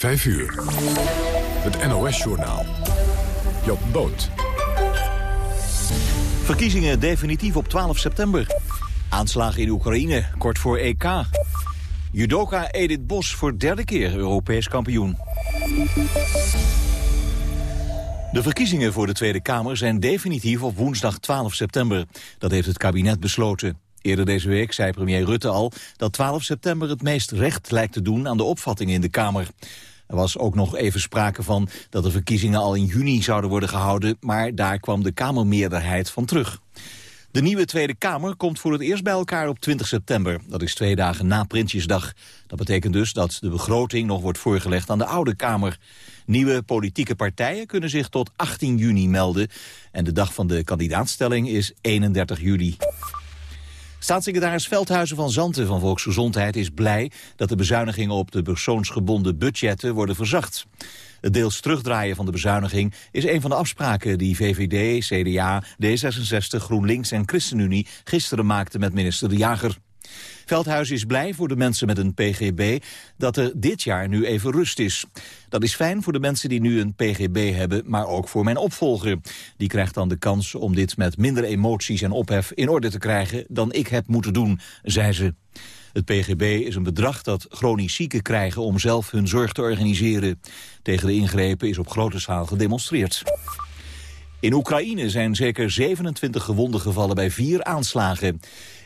5 uur. Het NOS-journaal. Job Boot. Verkiezingen definitief op 12 september. Aanslagen in Oekraïne, kort voor EK. Judoka Edith Bos voor derde keer Europees kampioen. De verkiezingen voor de Tweede Kamer zijn definitief op woensdag 12 september. Dat heeft het kabinet besloten. Eerder deze week zei premier Rutte al dat 12 september het meest recht lijkt te doen aan de opvattingen in de Kamer. Er was ook nog even sprake van dat de verkiezingen al in juni zouden worden gehouden, maar daar kwam de Kamermeerderheid van terug. De nieuwe Tweede Kamer komt voor het eerst bij elkaar op 20 september. Dat is twee dagen na Prinsjesdag. Dat betekent dus dat de begroting nog wordt voorgelegd aan de Oude Kamer. Nieuwe politieke partijen kunnen zich tot 18 juni melden. En de dag van de kandidaatstelling is 31 juli. Staatssecretaris Veldhuizen van Zanten van Volksgezondheid is blij dat de bezuinigingen op de persoonsgebonden budgetten worden verzacht. Het deels terugdraaien van de bezuiniging is een van de afspraken die VVD, CDA, D66, GroenLinks en ChristenUnie gisteren maakten met minister De Jager. Veldhuis is blij voor de mensen met een PGB dat er dit jaar nu even rust is. Dat is fijn voor de mensen die nu een PGB hebben, maar ook voor mijn opvolger. Die krijgt dan de kans om dit met minder emoties en ophef in orde te krijgen dan ik heb moeten doen, zei ze. Het PGB is een bedrag dat chronisch zieken krijgen om zelf hun zorg te organiseren. Tegen de ingrepen is op grote schaal gedemonstreerd. In Oekraïne zijn zeker 27 gewonden gevallen bij vier aanslagen.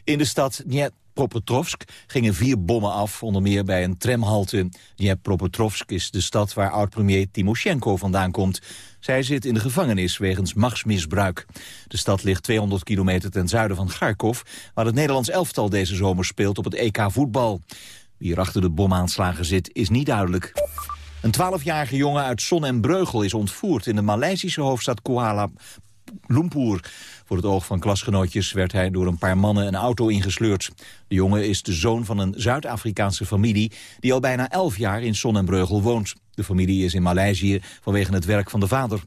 In de stad Dnepropetrovsk gingen vier bommen af, onder meer bij een tramhalte. Dnepropetrovsk is de stad waar oud-premier Timoshenko vandaan komt. Zij zit in de gevangenis wegens machtsmisbruik. De stad ligt 200 kilometer ten zuiden van Kharkov... waar het Nederlands elftal deze zomer speelt op het EK voetbal. Wie er achter de bomaanslagen zit, is niet duidelijk. Een 12-jarige jongen uit Son en Breugel is ontvoerd... in de Maleisische hoofdstad Kuala Lumpur. Voor het oog van klasgenootjes werd hij door een paar mannen een auto ingesleurd. De jongen is de zoon van een Zuid-Afrikaanse familie... die al bijna 11 jaar in Son en Breugel woont. De familie is in Maleisië vanwege het werk van de vader.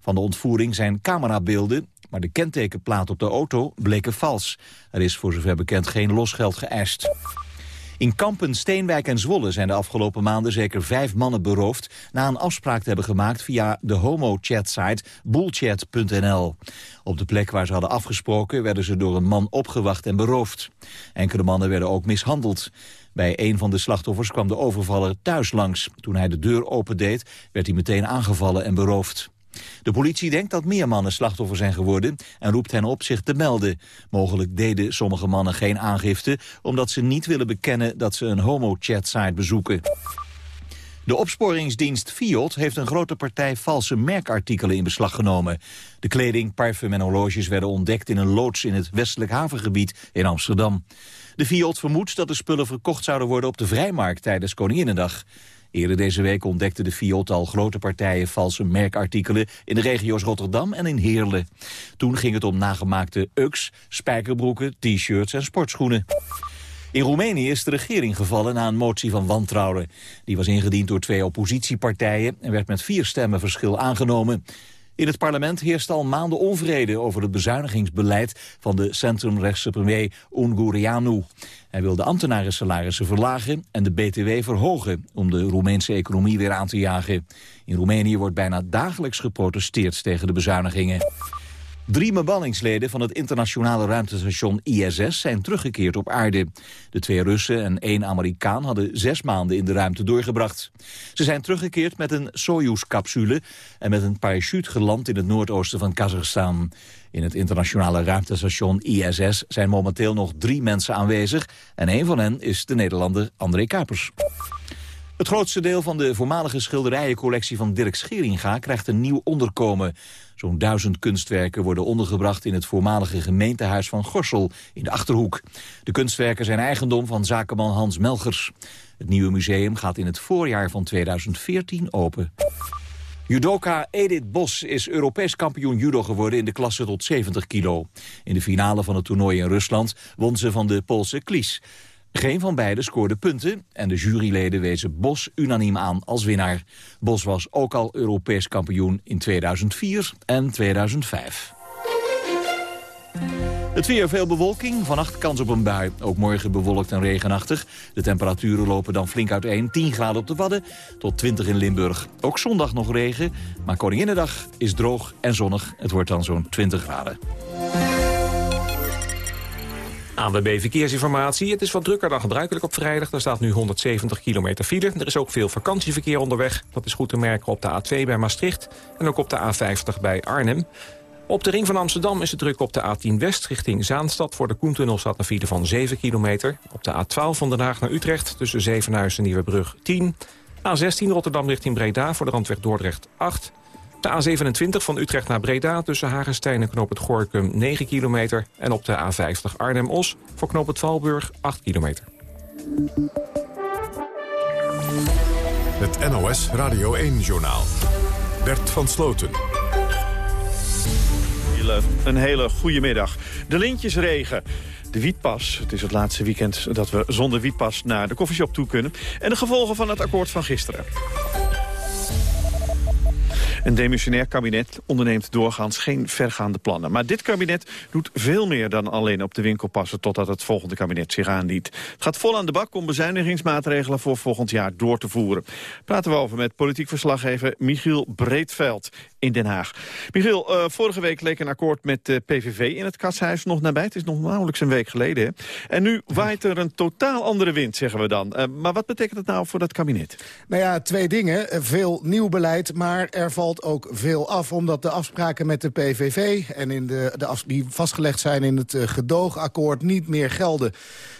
Van de ontvoering zijn camerabeelden, maar de kentekenplaat op de auto bleken vals. Er is voor zover bekend geen losgeld geëist. In Kampen, Steenwijk en Zwolle zijn de afgelopen maanden zeker vijf mannen beroofd... na een afspraak te hebben gemaakt via de homo-chat-site bullchat.nl. Op de plek waar ze hadden afgesproken werden ze door een man opgewacht en beroofd. Enkele mannen werden ook mishandeld. Bij een van de slachtoffers kwam de overvaller thuis langs. Toen hij de deur opendeed, werd hij meteen aangevallen en beroofd. De politie denkt dat meer mannen slachtoffer zijn geworden en roept hen op zich te melden. Mogelijk deden sommige mannen geen aangifte omdat ze niet willen bekennen dat ze een homo-chat-site bezoeken. De opsporingsdienst Fiat heeft een grote partij valse merkartikelen in beslag genomen. De kleding, parfum en horloges werden ontdekt in een loods in het westelijk havengebied in Amsterdam. De Fiat vermoedt dat de spullen verkocht zouden worden op de vrijmarkt tijdens Koninginnedag. Eerder deze week ontdekte de Fiat al grote partijen valse merkartikelen in de regio's Rotterdam en in Heerlen. Toen ging het om nagemaakte UX, spijkerbroeken, t-shirts en sportschoenen. In Roemenië is de regering gevallen na een motie van wantrouwen. Die was ingediend door twee oppositiepartijen en werd met vier stemmen verschil aangenomen. In het parlement heerst al maanden onvrede over het bezuinigingsbeleid van de centrumrechtse premier Ungureanu. Hij wil de ambtenarensalarissen verlagen en de BTW verhogen om de Roemeense economie weer aan te jagen. In Roemenië wordt bijna dagelijks geprotesteerd tegen de bezuinigingen. Drie bemanningsleden van het internationale ruimtestation ISS zijn teruggekeerd op aarde. De twee Russen en één Amerikaan hadden zes maanden in de ruimte doorgebracht. Ze zijn teruggekeerd met een Soyuz-capsule en met een parachute geland in het noordoosten van Kazachstan. In het internationale ruimtestation ISS zijn momenteel nog drie mensen aanwezig en een van hen is de Nederlander André Kuipers. Het grootste deel van de voormalige schilderijencollectie van Dirk Scheringa krijgt een nieuw onderkomen. Zo'n duizend kunstwerken worden ondergebracht in het voormalige gemeentehuis van Gorsel in de Achterhoek. De kunstwerken zijn eigendom van zakenman Hans Melgers. Het nieuwe museum gaat in het voorjaar van 2014 open. Judoka Edith Bos is Europees kampioen judo geworden in de klasse tot 70 kilo. In de finale van het toernooi in Rusland won ze van de Poolse Klies. Geen van beiden scoorde punten en de juryleden wezen Bos unaniem aan als winnaar. Bos was ook al Europees kampioen in 2004 en 2005. Het weer veel bewolking, vannacht kans op een bui. Ook morgen bewolkt en regenachtig. De temperaturen lopen dan flink uiteen. 10 graden op de Wadden tot 20 in Limburg. Ook zondag nog regen, maar Koninginnedag is droog en zonnig. Het wordt dan zo'n 20 graden. ANWB Verkeersinformatie. Het is wat drukker dan gebruikelijk op vrijdag. Er staat nu 170 kilometer file. Er is ook veel vakantieverkeer onderweg. Dat is goed te merken op de A2 bij Maastricht en ook op de A50 bij Arnhem. Op de ring van Amsterdam is het druk op de A10 West richting Zaanstad. Voor de Koentunnel staat een file van 7 kilometer. Op de A12 van Den Haag naar Utrecht tussen Zevenhuizen en Nieuwebrug 10. A16 Rotterdam richting Breda voor de randweg Dordrecht 8. De A27 van Utrecht naar Breda tussen Hagenstein en Knoop het Gorkum 9 kilometer. En op de A50 Arnhem-Os voor Knoop het Valburg 8 kilometer. Het NOS Radio 1-journaal. Bert van Sloten. Een hele goede middag. De lintjesregen. De wietpas. Het is het laatste weekend dat we zonder wietpas naar de koffieshop toe kunnen. En de gevolgen van het akkoord van gisteren. Een demissionair kabinet onderneemt doorgaans geen vergaande plannen. Maar dit kabinet doet veel meer dan alleen op de winkel passen... totdat het volgende kabinet zich aandient. Het gaat vol aan de bak om bezuinigingsmaatregelen voor volgend jaar door te voeren. Praten we over met politiek verslaggever Michiel Breedveld in Den Haag. Michiel, uh, vorige week leek een akkoord met de PVV in het katshuis nog nabij. Het is nog nauwelijks een week geleden. En nu waait er een totaal andere wind, zeggen we dan. Uh, maar wat betekent het nou voor dat kabinet? Nou ja, twee dingen. Veel nieuw beleid, maar er valt ook veel af... omdat de afspraken met de PVV en in de, de die vastgelegd zijn in het gedoogakkoord niet meer gelden.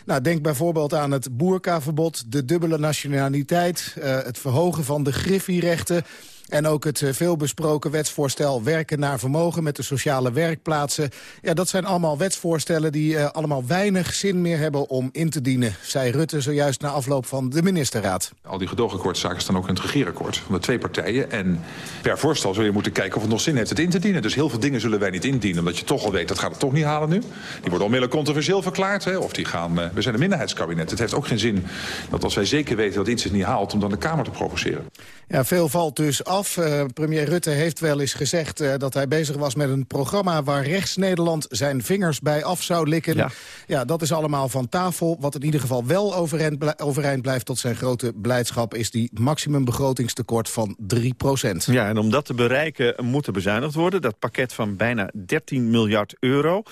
Nou, denk bijvoorbeeld aan het boerkaverbod, de dubbele nationaliteit... Het verhogen van de griffierechten... En ook het eh, veelbesproken wetsvoorstel werken naar vermogen met de sociale werkplaatsen. Ja, dat zijn allemaal wetsvoorstellen die uh, allemaal weinig zin meer hebben om in te dienen, zei Rutte zojuist na afloop van de ministerraad. Al die gedoogakkoordszaken staan ook in het regeerakkoord van de twee partijen. En per voorstel zul je moeten kijken of het nog zin heeft het in te dienen. Dus heel veel dingen zullen wij niet indienen, omdat je toch al weet dat gaat het toch niet halen nu. Die worden onmiddellijk controversieel verklaard. Hè, of die gaan, uh, we zijn een minderheidskabinet. Het heeft ook geen zin dat als wij zeker weten dat iets het niet haalt, om dan de Kamer te provoceren. Ja, veel valt dus af. Uh, premier Rutte heeft wel eens gezegd uh, dat hij bezig was met een programma... waar rechts-Nederland zijn vingers bij af zou likken. Ja. ja. dat is allemaal van tafel. Wat in ieder geval wel overeind, overeind blijft tot zijn grote blijdschap... is die maximumbegrotingstekort van 3 procent. Ja, en om dat te bereiken moet er bezuinigd worden. Dat pakket van bijna 13 miljard euro.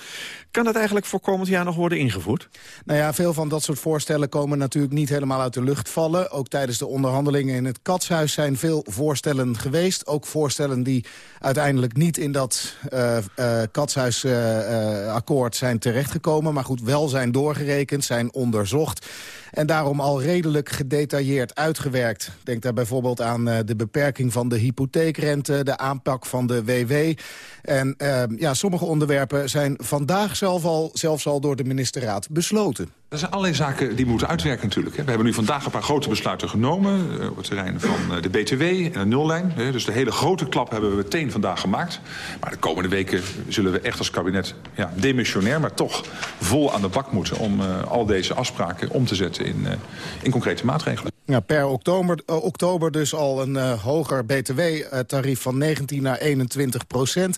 Kan dat eigenlijk voor komend jaar nog worden ingevoerd? Nou ja, veel van dat soort voorstellen komen natuurlijk niet helemaal uit de lucht vallen. Ook tijdens de onderhandelingen in het Katshuis zijn zijn veel voorstellen geweest. Ook voorstellen die uiteindelijk niet in dat uh, uh, katshuisakkoord uh, zijn terechtgekomen. Maar goed, wel zijn doorgerekend, zijn onderzocht. En daarom al redelijk gedetailleerd uitgewerkt. Denk daar bijvoorbeeld aan de beperking van de hypotheekrente... de aanpak van de WW. En ja, sommige onderwerpen zijn vandaag zelf al, zelfs al door de ministerraad besloten. Er zijn allerlei zaken die moeten uitwerken natuurlijk. We hebben nu vandaag een paar grote besluiten genomen... Eh, op het terrein van eh, de BTW en de nullijn. Dus de hele grote klap hebben we meteen vandaag gemaakt. Maar de komende weken zullen we echt als kabinet ja, demissionair... maar toch vol aan de bak moeten om uh, al deze afspraken om te zetten in, uh, in concrete maatregelen. Ja, per oktober, uh, oktober dus al een hoger BTW-tarief van 19 naar 21 procent.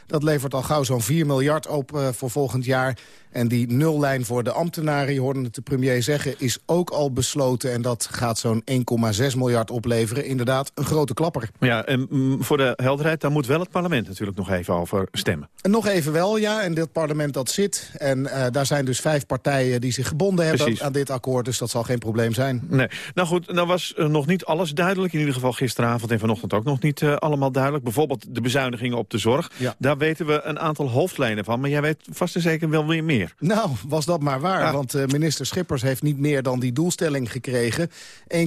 Dat levert al gauw zo'n 4 miljard op voor volgend jaar... En die nullijn voor de ambtenaren, je hoorde het de premier zeggen... is ook al besloten en dat gaat zo'n 1,6 miljard opleveren. Inderdaad, een grote klapper. Ja, en mm, voor de helderheid, daar moet wel het parlement natuurlijk nog even over stemmen. En nog even wel, ja. En dit parlement dat zit. En uh, daar zijn dus vijf partijen die zich gebonden hebben Precies. aan dit akkoord. Dus dat zal geen probleem zijn. Nee. Nou goed, nou was uh, nog niet alles duidelijk. In ieder geval gisteravond en vanochtend ook nog niet uh, allemaal duidelijk. Bijvoorbeeld de bezuinigingen op de zorg. Ja. Daar weten we een aantal hoofdlijnen van. Maar jij weet vast en zeker wel weer meer. Nou, was dat maar waar. Ja. Want uh, minister Schippers heeft niet meer dan die doelstelling gekregen. 1,6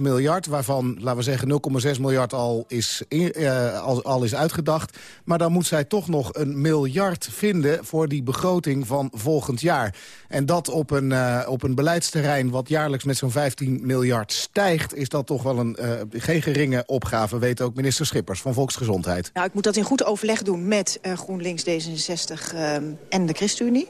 miljard, waarvan, laten we zeggen, 0,6 miljard al is, uh, al, al is uitgedacht. Maar dan moet zij toch nog een miljard vinden voor die begroting van volgend jaar. En dat op een, uh, op een beleidsterrein wat jaarlijks met zo'n 15 miljard stijgt... is dat toch wel een uh, geen geringe opgave, weet ook minister Schippers van Volksgezondheid. Nou, ik moet dat in goed overleg doen met uh, GroenLinks, D66 en de ChristenUnie.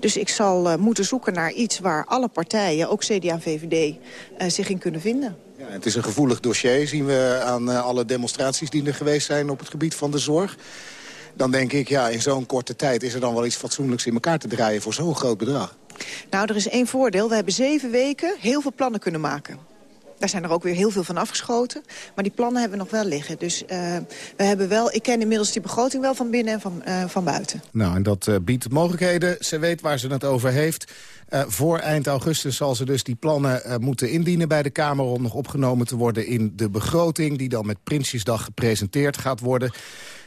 Dus ik zal uh, moeten zoeken naar iets waar alle partijen, ook CDA en VVD, uh, zich in kunnen vinden. Ja, het is een gevoelig dossier, zien we aan alle demonstraties die er geweest zijn op het gebied van de zorg. dan denk ik, ja, in zo'n korte tijd... is er dan wel iets fatsoenlijks in elkaar te draaien voor zo'n groot bedrag. Nou, er is één voordeel. We hebben zeven weken heel veel plannen kunnen maken. Daar zijn er ook weer heel veel van afgeschoten. Maar die plannen hebben we nog wel liggen. Dus uh, we hebben wel, ik ken inmiddels die begroting wel van binnen en van, uh, van buiten. Nou, en dat uh, biedt mogelijkheden. Ze weet waar ze het over heeft. Voor eind augustus zal ze dus die plannen moeten indienen bij de Kamer... om nog opgenomen te worden in de begroting... die dan met Prinsjesdag gepresenteerd gaat worden.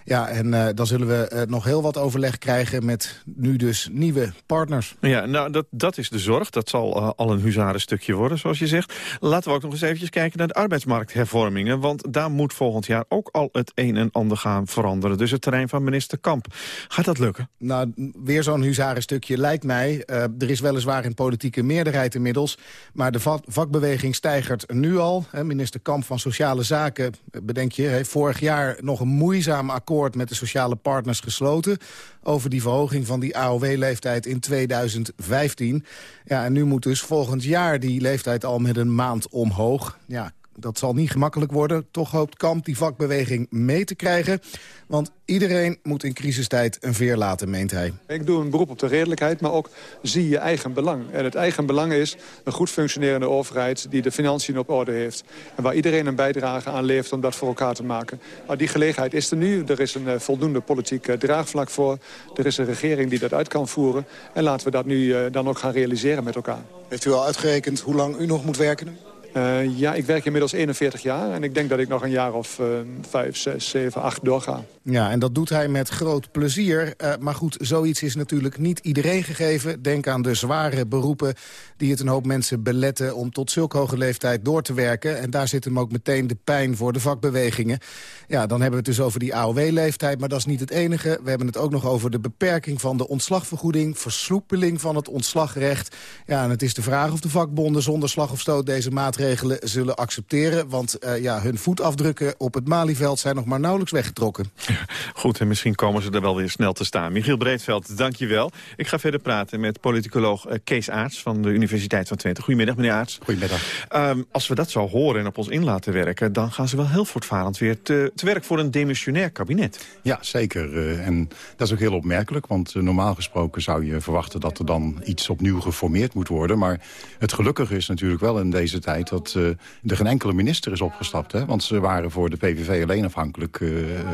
Ja, en uh, dan zullen we uh, nog heel wat overleg krijgen met nu dus nieuwe partners. Ja, nou, dat, dat is de zorg. Dat zal uh, al een huzarenstukje worden, zoals je zegt. Laten we ook nog eens eventjes kijken naar de arbeidsmarkthervormingen. Want daar moet volgend jaar ook al het een en ander gaan veranderen. Dus het terrein van minister Kamp. Gaat dat lukken? Nou, weer zo'n huzarenstukje lijkt mij. er is weliswaar een politieke meerderheid inmiddels. Maar de va vakbeweging stijgert nu al. Hè, minister Kamp van Sociale Zaken, bedenk je, heeft vorig jaar nog een moeizaam akkoord met de sociale partners gesloten... over die verhoging van die AOW-leeftijd in 2015. Ja, en nu moet dus volgend jaar die leeftijd al met een maand omhoog. Ja, dat zal niet gemakkelijk worden. Toch hoopt Kamp die vakbeweging mee te krijgen. Want iedereen moet in crisistijd een veer laten, meent hij. Ik doe een beroep op de redelijkheid, maar ook zie je eigen belang. En het eigen belang is een goed functionerende overheid... die de financiën op orde heeft. En waar iedereen een bijdrage aan levert om dat voor elkaar te maken. Maar die gelegenheid is er nu. Er is een uh, voldoende politiek uh, draagvlak voor. Er is een regering die dat uit kan voeren. En laten we dat nu uh, dan ook gaan realiseren met elkaar. Heeft u al uitgerekend hoe lang u nog moet werken? Uh, ja, ik werk inmiddels 41 jaar en ik denk dat ik nog een jaar of uh, 5, 6, 7, 8 doorga. Ja, en dat doet hij met groot plezier. Uh, maar goed, zoiets is natuurlijk niet iedereen gegeven. Denk aan de zware beroepen die het een hoop mensen beletten... om tot zulke hoge leeftijd door te werken. En daar zit hem ook meteen de pijn voor de vakbewegingen. Ja, dan hebben we het dus over die AOW-leeftijd, maar dat is niet het enige. We hebben het ook nog over de beperking van de ontslagvergoeding... versloepeling van het ontslagrecht. Ja, en het is de vraag of de vakbonden zonder slag of stoot deze maatregelen zullen accepteren. Want uh, ja, hun voetafdrukken op het Malieveld zijn nog maar nauwelijks weggetrokken. Goed, en misschien komen ze er wel weer snel te staan. Michiel Breedveld, dank je wel. Ik ga verder praten met politicoloog uh, Kees Aarts van de Universiteit van Twente. Goedemiddag, meneer Aarts. Goedemiddag. Um, als we dat zo horen en op ons in laten werken... dan gaan ze wel heel voortvarend weer te, te werk voor een demissionair kabinet. Ja, zeker. Uh, en dat is ook heel opmerkelijk, want uh, normaal gesproken zou je verwachten... dat er dan iets opnieuw geformeerd moet worden. Maar het gelukkige is natuurlijk wel in deze tijd... dat uh, er geen enkele minister is opgestapt. Hè? Want ze waren voor de PVV alleen afhankelijk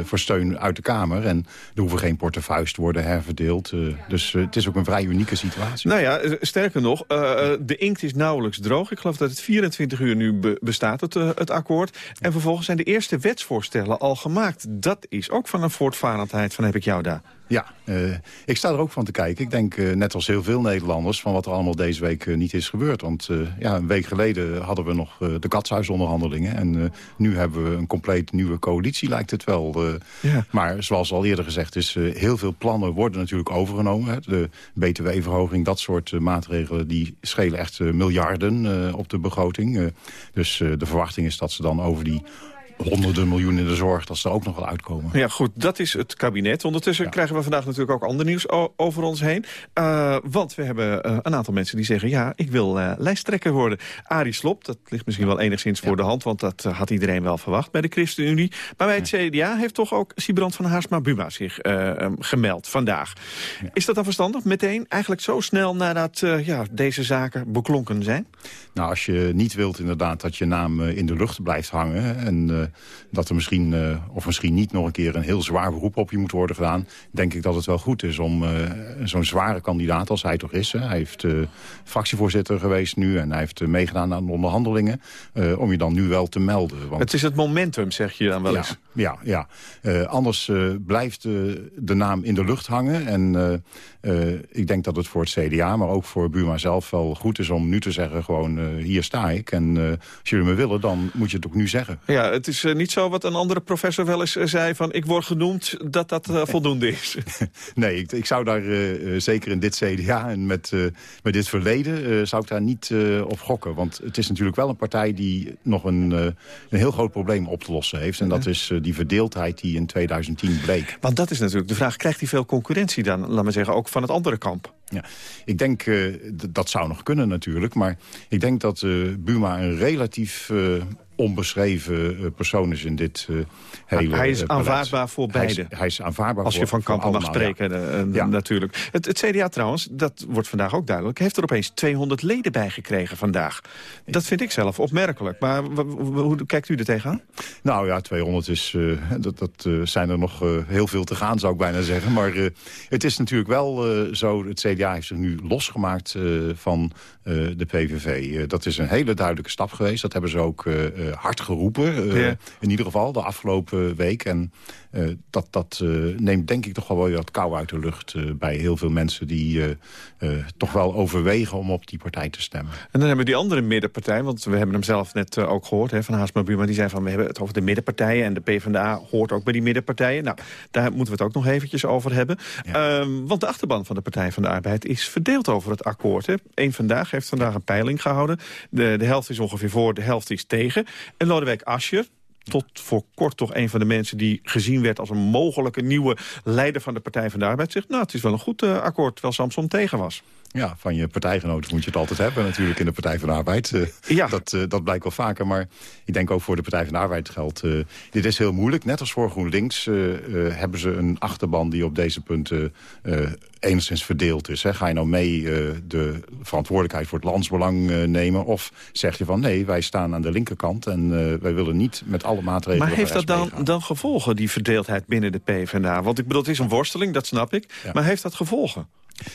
voor steun uit de Kamer. En er hoeven geen portefeuilles te worden herverdeeld. dus het is ook een vrij unieke situatie. Nou ja, sterker nog, de inkt is nauwelijks droog. Ik geloof dat het 24 uur nu be bestaat, het, het akkoord. En vervolgens zijn de eerste wetsvoorstellen al gemaakt. Dat is ook van een voortvarendheid van heb ik jou daar. Ja, uh, ik sta er ook van te kijken. Ik denk uh, net als heel veel Nederlanders van wat er allemaal deze week uh, niet is gebeurd. Want ja, een week geleden hadden we nog de katshuisonderhandelingen. En nu hebben we een compleet nieuwe coalitie, lijkt het wel. Ja. Maar zoals al eerder gezegd is, heel veel plannen worden natuurlijk overgenomen. Hè. De btw-verhoging, dat soort maatregelen, die schelen echt miljarden op de begroting. dus de verwachting is dat ze dan over die honderden miljoenen in de zorg, dat ze er ook nog wel uitkomen. Ja, goed, dat is het kabinet. Ondertussen ja. krijgen we vandaag natuurlijk ook ander nieuws over ons heen. Uh, want we hebben uh, een aantal mensen die zeggen... ja, ik wil uh, lijsttrekker worden. Arie Slop, dat ligt misschien wel enigszins ja. voor de hand... want dat had iedereen wel verwacht bij de ChristenUnie. Maar bij het CDA heeft toch ook Sibrand van Haarsma-Buma zich um, gemeld vandaag. Is dat dan verstandig? Meteen, eigenlijk zo snel nadat ja, deze zaken beklonken zijn? Nou, als je niet wilt inderdaad dat je naam in de lucht blijft hangen... en dat er misschien, uh, of misschien niet nog een keer een heel zwaar beroep op je moet worden gedaan, denk ik dat het wel goed is om uh, zo'n zware kandidaat als hij toch is. Hè. Hij heeft fractievoorzitter geweest nu en hij heeft meegedaan aan de onderhandelingen, om je dan nu wel te melden. Want... Het is het momentum, zeg je dan wel eens. Ja, ja. anders blijft de naam in de lucht hangen en ik denk dat het voor het CDA, maar ook voor Buma zelf wel goed is om nu te zeggen gewoon hier sta ik en als jullie me willen, dan moet je het ook nu zeggen. Ja, het is niet zo wat een andere professor wel eens zei... van ik word genoemd, dat dat voldoende is. nee, ik, ik zou daar zeker in dit CDA en met, met dit verleden... zou ik daar niet op gokken. Want het is natuurlijk wel een partij die nog een, een heel groot probleem op te lossen heeft. En dat is die verdeeldheid die in 2010 bleek. Want dat is natuurlijk de vraag, krijgt hij veel concurrentie dan? Laat maar zeggen, ook van het andere kamp. Ja, ik denk, dat zou nog kunnen natuurlijk. Maar ik denk dat Buma een relatief onbeschreven uh, persoon is in dit uh, hele Hij is aanvaardbaar voor beide. Hij is, hij is aanvaardbaar Als je van Kampen mag spreken, ja. Natuurlijk. Het, het, CDA trouwens, dat wordt vandaag ook duidelijk... heeft er opeens 200 leden bij gekregen vandaag. Dat vind ik zelf opmerkelijk. Maar hoe kijkt u er tegenaan? Nou ja, 200 is, dat, dat zijn er nog heel veel te gaan, zou ik bijna zeggen. Maar het is natuurlijk wel zo, het CDA heeft zich nu losgemaakt van de PVV. dat is een hele duidelijke stap geweest. Dat hebben ze ook hard geroepen. Ja. In ieder geval de afgelopen week. En uh, dat, dat neemt denk ik toch wel weer wat kou uit de lucht... Bij heel veel mensen die toch wel overwegen om op die partij te stemmen. En dan hebben we die andere middenpartij, want we hebben hem zelf net ook gehoord... Hè, van Haasma Buma, die zei van we hebben het over de middenpartijen... en de PvdA hoort ook bij die middenpartijen. Nou, daar moeten we het ook nog eventjes over hebben. Ja. Um, want de achterban van de Partij van de Arbeid is verdeeld over het akkoord. Hè. Eén Vandaag heeft vandaag een peiling gehouden. De, de helft is ongeveer voor, de helft is tegen. En Lodewijk Asscher, tot voor kort toch een van de mensen die gezien werd... als een mogelijke nieuwe leider van de Partij van de Arbeid... zegt, nou, het is wel een goed uh, akkoord, terwijl Samson tegen was. Ja, van je partijgenoten moet je het altijd hebben natuurlijk in de Partij van de Arbeid. Uh, ja. dat, uh, dat blijkt wel vaker, maar ik denk ook voor de Partij van de Arbeid geldt... Uh, dit is heel moeilijk. Net als voor GroenLinks hebben ze een achterban die op deze punten enigszins verdeeld is. Hè. Ga je nou mee de verantwoordelijkheid voor het landsbelang nemen... of zeg je van nee, wij staan aan de linkerkant... en wij willen niet met alle maatregelen Maar heeft dat dan, dan gevolgen, die verdeeldheid binnen de PvdA? Want ik bedoel, het is een worsteling, dat snap ik. Ja. Maar heeft dat gevolgen?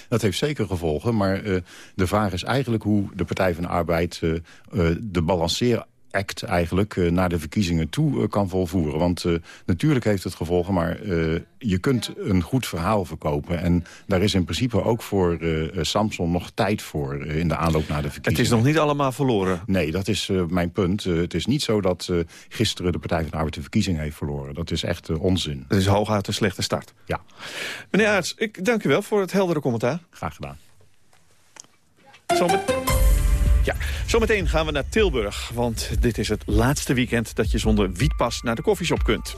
Dat heeft zeker gevolgen, maar uh, de vraag is eigenlijk hoe de Partij van de Arbeid uh, uh, de balanceer act eigenlijk uh, naar de verkiezingen toe uh, kan volvoeren. Want uh, natuurlijk heeft het gevolgen, maar je kunt een goed verhaal verkopen. En daar is in principe ook voor Samson nog tijd voor in de aanloop naar de verkiezingen. Het is nog niet allemaal verloren? Nee, dat is mijn punt. het is niet zo dat gisteren de Partij van de Arbeid de verkiezing heeft verloren. Dat is echt onzin. Het is hooguit een slechte start. Ja. Meneer Aarts, ik dank u wel voor het heldere commentaar. Graag gedaan. Zo met... Ja, zometeen gaan we naar Tilburg, want dit is het laatste weekend dat je zonder wietpas naar de koffieshop kunt.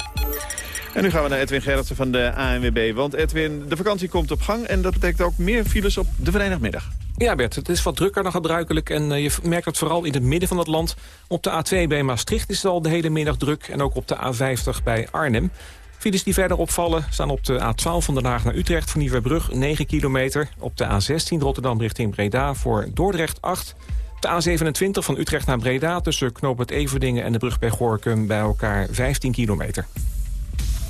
En nu gaan we naar Edwin Gerritsen van de ANWB. Want Edwin, de vakantie komt op gang en dat betekent ook meer files op de vrijdagmiddag. Ja Bert, het is wat drukker dan gebruikelijk en uh, je merkt het vooral in het midden van het land. Op de A2 bij Maastricht is het al de hele middag druk en ook op de A50 bij Arnhem. Files die verder opvallen staan op de A12 van Den Haag naar Utrecht... van Nieuwebrug 9 kilometer. Op de A16 Rotterdam richting Breda voor Dordrecht 8 de A27 van Utrecht naar Breda tussen Knoop Everdingen en de brug bij Gorkum bij elkaar 15 kilometer.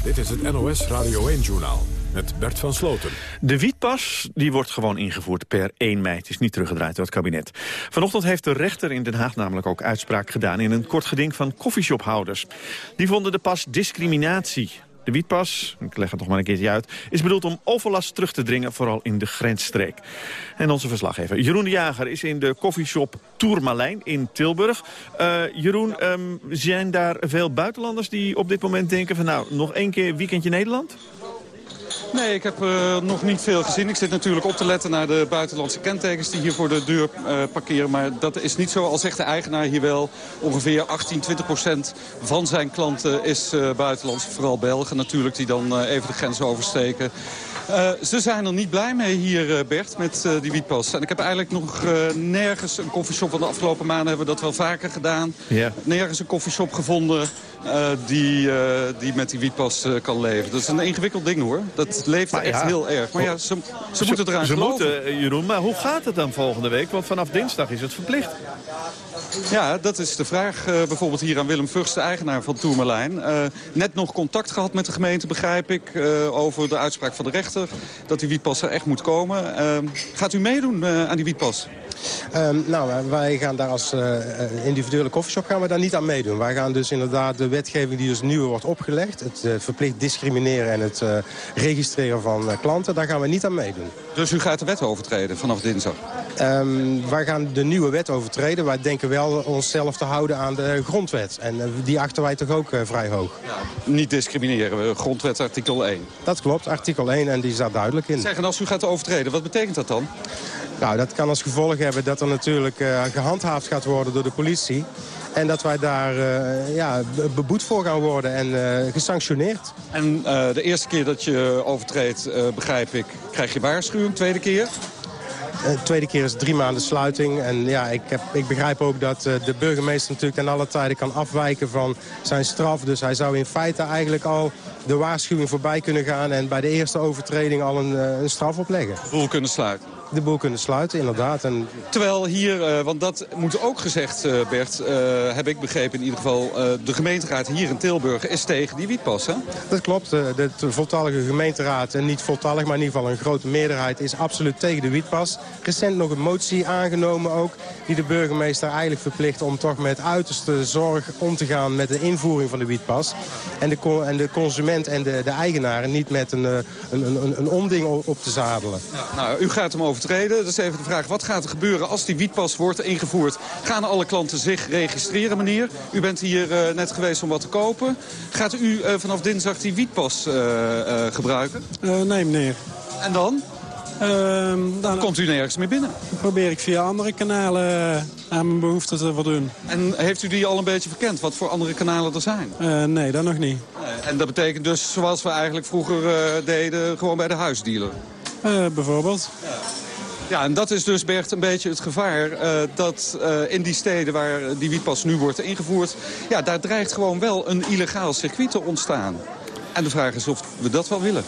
Dit is het NOS Radio 1-journaal met Bert van Sloten. De wietpas die wordt gewoon ingevoerd per 1 mei. Het is niet teruggedraaid door het kabinet. Vanochtend heeft de rechter in Den Haag namelijk ook uitspraak gedaan... in een kort geding van koffieshophouders. Die vonden de pas discriminatie. De wietpas, ik leg het nog maar een keertje uit... is bedoeld om overlast terug te dringen, vooral in de grensstreek. En onze verslaggever Jeroen de Jager is in de koffieshop Tourmalijn in Tilburg. Uh, Jeroen, um, zijn daar veel buitenlanders die op dit moment denken... van nou, nog één keer weekendje Nederland? Nee, ik heb uh, nog niet veel gezien. Ik zit natuurlijk op te letten naar de buitenlandse kentekens die hier voor de deur uh, parkeren. Maar dat is niet zo, al zegt de eigenaar hier wel. Ongeveer 18, 20 procent van zijn klanten is uh, buitenlands. Vooral Belgen natuurlijk, die dan even de grens oversteken. Uh, ze zijn er niet blij mee hier, Bert, met uh, die wietpas. En ik heb eigenlijk nog uh, nergens een koffieshop... van de afgelopen maanden hebben we dat wel vaker gedaan. Yeah. Nergens een koffieshop gevonden die, die met die wietpas kan leven. Dat is een ingewikkeld ding, hoor. Dat leeft maar echt ja. heel erg. Maar ja, ze, ze, moeten eraan ze geloven. Moeten, Jeroen, maar hoe gaat het dan volgende week? Want vanaf dinsdag is het verplicht. Ja, dat is de vraag. Uh, bijvoorbeeld hier aan Willem Vugst, de eigenaar van Tourmalijn. Uh, net nog contact gehad met de gemeente, begrijp ik, uh, over de uitspraak van de rechter. Dat die wietpas er echt moet komen. gaat u meedoen aan die wietpas? Um, nou, wij gaan daar als uh, individuele koffieshop gaan we daar niet aan meedoen. Wij gaan dus inderdaad de wetgeving die dus nu wordt opgelegd... het uh, verplicht discrimineren en het uh, registreren van klanten... daar gaan we niet aan meedoen. Dus u gaat de wet overtreden vanaf dinsdag? Um, wij gaan de nieuwe wet overtreden. Wij denken wel onszelf te houden aan de grondwet. En die achten wij toch ook vrij hoog. Ja, niet discrimineren, grondwet artikel 1. Dat klopt, artikel 1 en die staat duidelijk in. Zeg, en als u gaat overtreden, wat betekent dat dan? Nou, dat kan als gevolg hebben dat er natuurlijk uh, gehandhaafd gaat worden door de politie. En dat wij daar uh, ja, beboet voor gaan worden en uh, gesanctioneerd. En de eerste keer dat je overtreedt, begrijp ik, krijg je waarschuwing. Tweede keer? De tweede keer is drie maanden sluiting. En ja, ik, heb, ik begrijp ook dat de burgemeester natuurlijk ten alle tijde kan afwijken van zijn straf. Dus hij zou in feite eigenlijk al de waarschuwing voorbij kunnen gaan... en bij de eerste overtreding al een, een straf opleggen. Boel kunnen sluiten de boel kunnen sluiten, inderdaad. En... Terwijl hier, uh, want dat moet ook gezegd, uh, Bert, uh, heb ik begrepen in ieder geval... de gemeenteraad hier in Tilburg is tegen die wietpas, hè? Dat klopt. De, voltallige gemeenteraad, en niet voltallig, maar in ieder geval een grote meerderheid... is absoluut tegen de wietpas. Recent nog een motie aangenomen ook... die de burgemeester eigenlijk verplicht om toch met uiterste zorg om te gaan... met de invoering van de wietpas. En de, en de consument en de, de eigenaren niet met een, een, een, een omding op te zadelen. Ja, nou, u gaat hem over overtreden. Dat is even de vraag, wat gaat er gebeuren als die wietpas wordt ingevoerd? Gaan alle klanten zich registreren, meneer? U bent hier uh, net geweest om wat te kopen. Gaat u uh, vanaf dinsdag die wietpas uh, gebruiken? nee, meneer. En dan? Ehm, dan komt u nergens meer binnen. Dan probeer ik via andere kanalen aan mijn behoeften te voldoen. En heeft u die al een beetje verkend, wat voor andere kanalen er zijn? nee, dat nog niet. en dat betekent dus, zoals we eigenlijk vroeger deden, gewoon bij de huisdealer? bijvoorbeeld. Ja. Ja, en dat is dus, Bert, een beetje het gevaar... Uh, dat uh, in die steden waar die wietpas nu wordt ingevoerd... ja, daar dreigt gewoon wel een illegaal circuit te ontstaan. En de vraag is of we dat wel willen.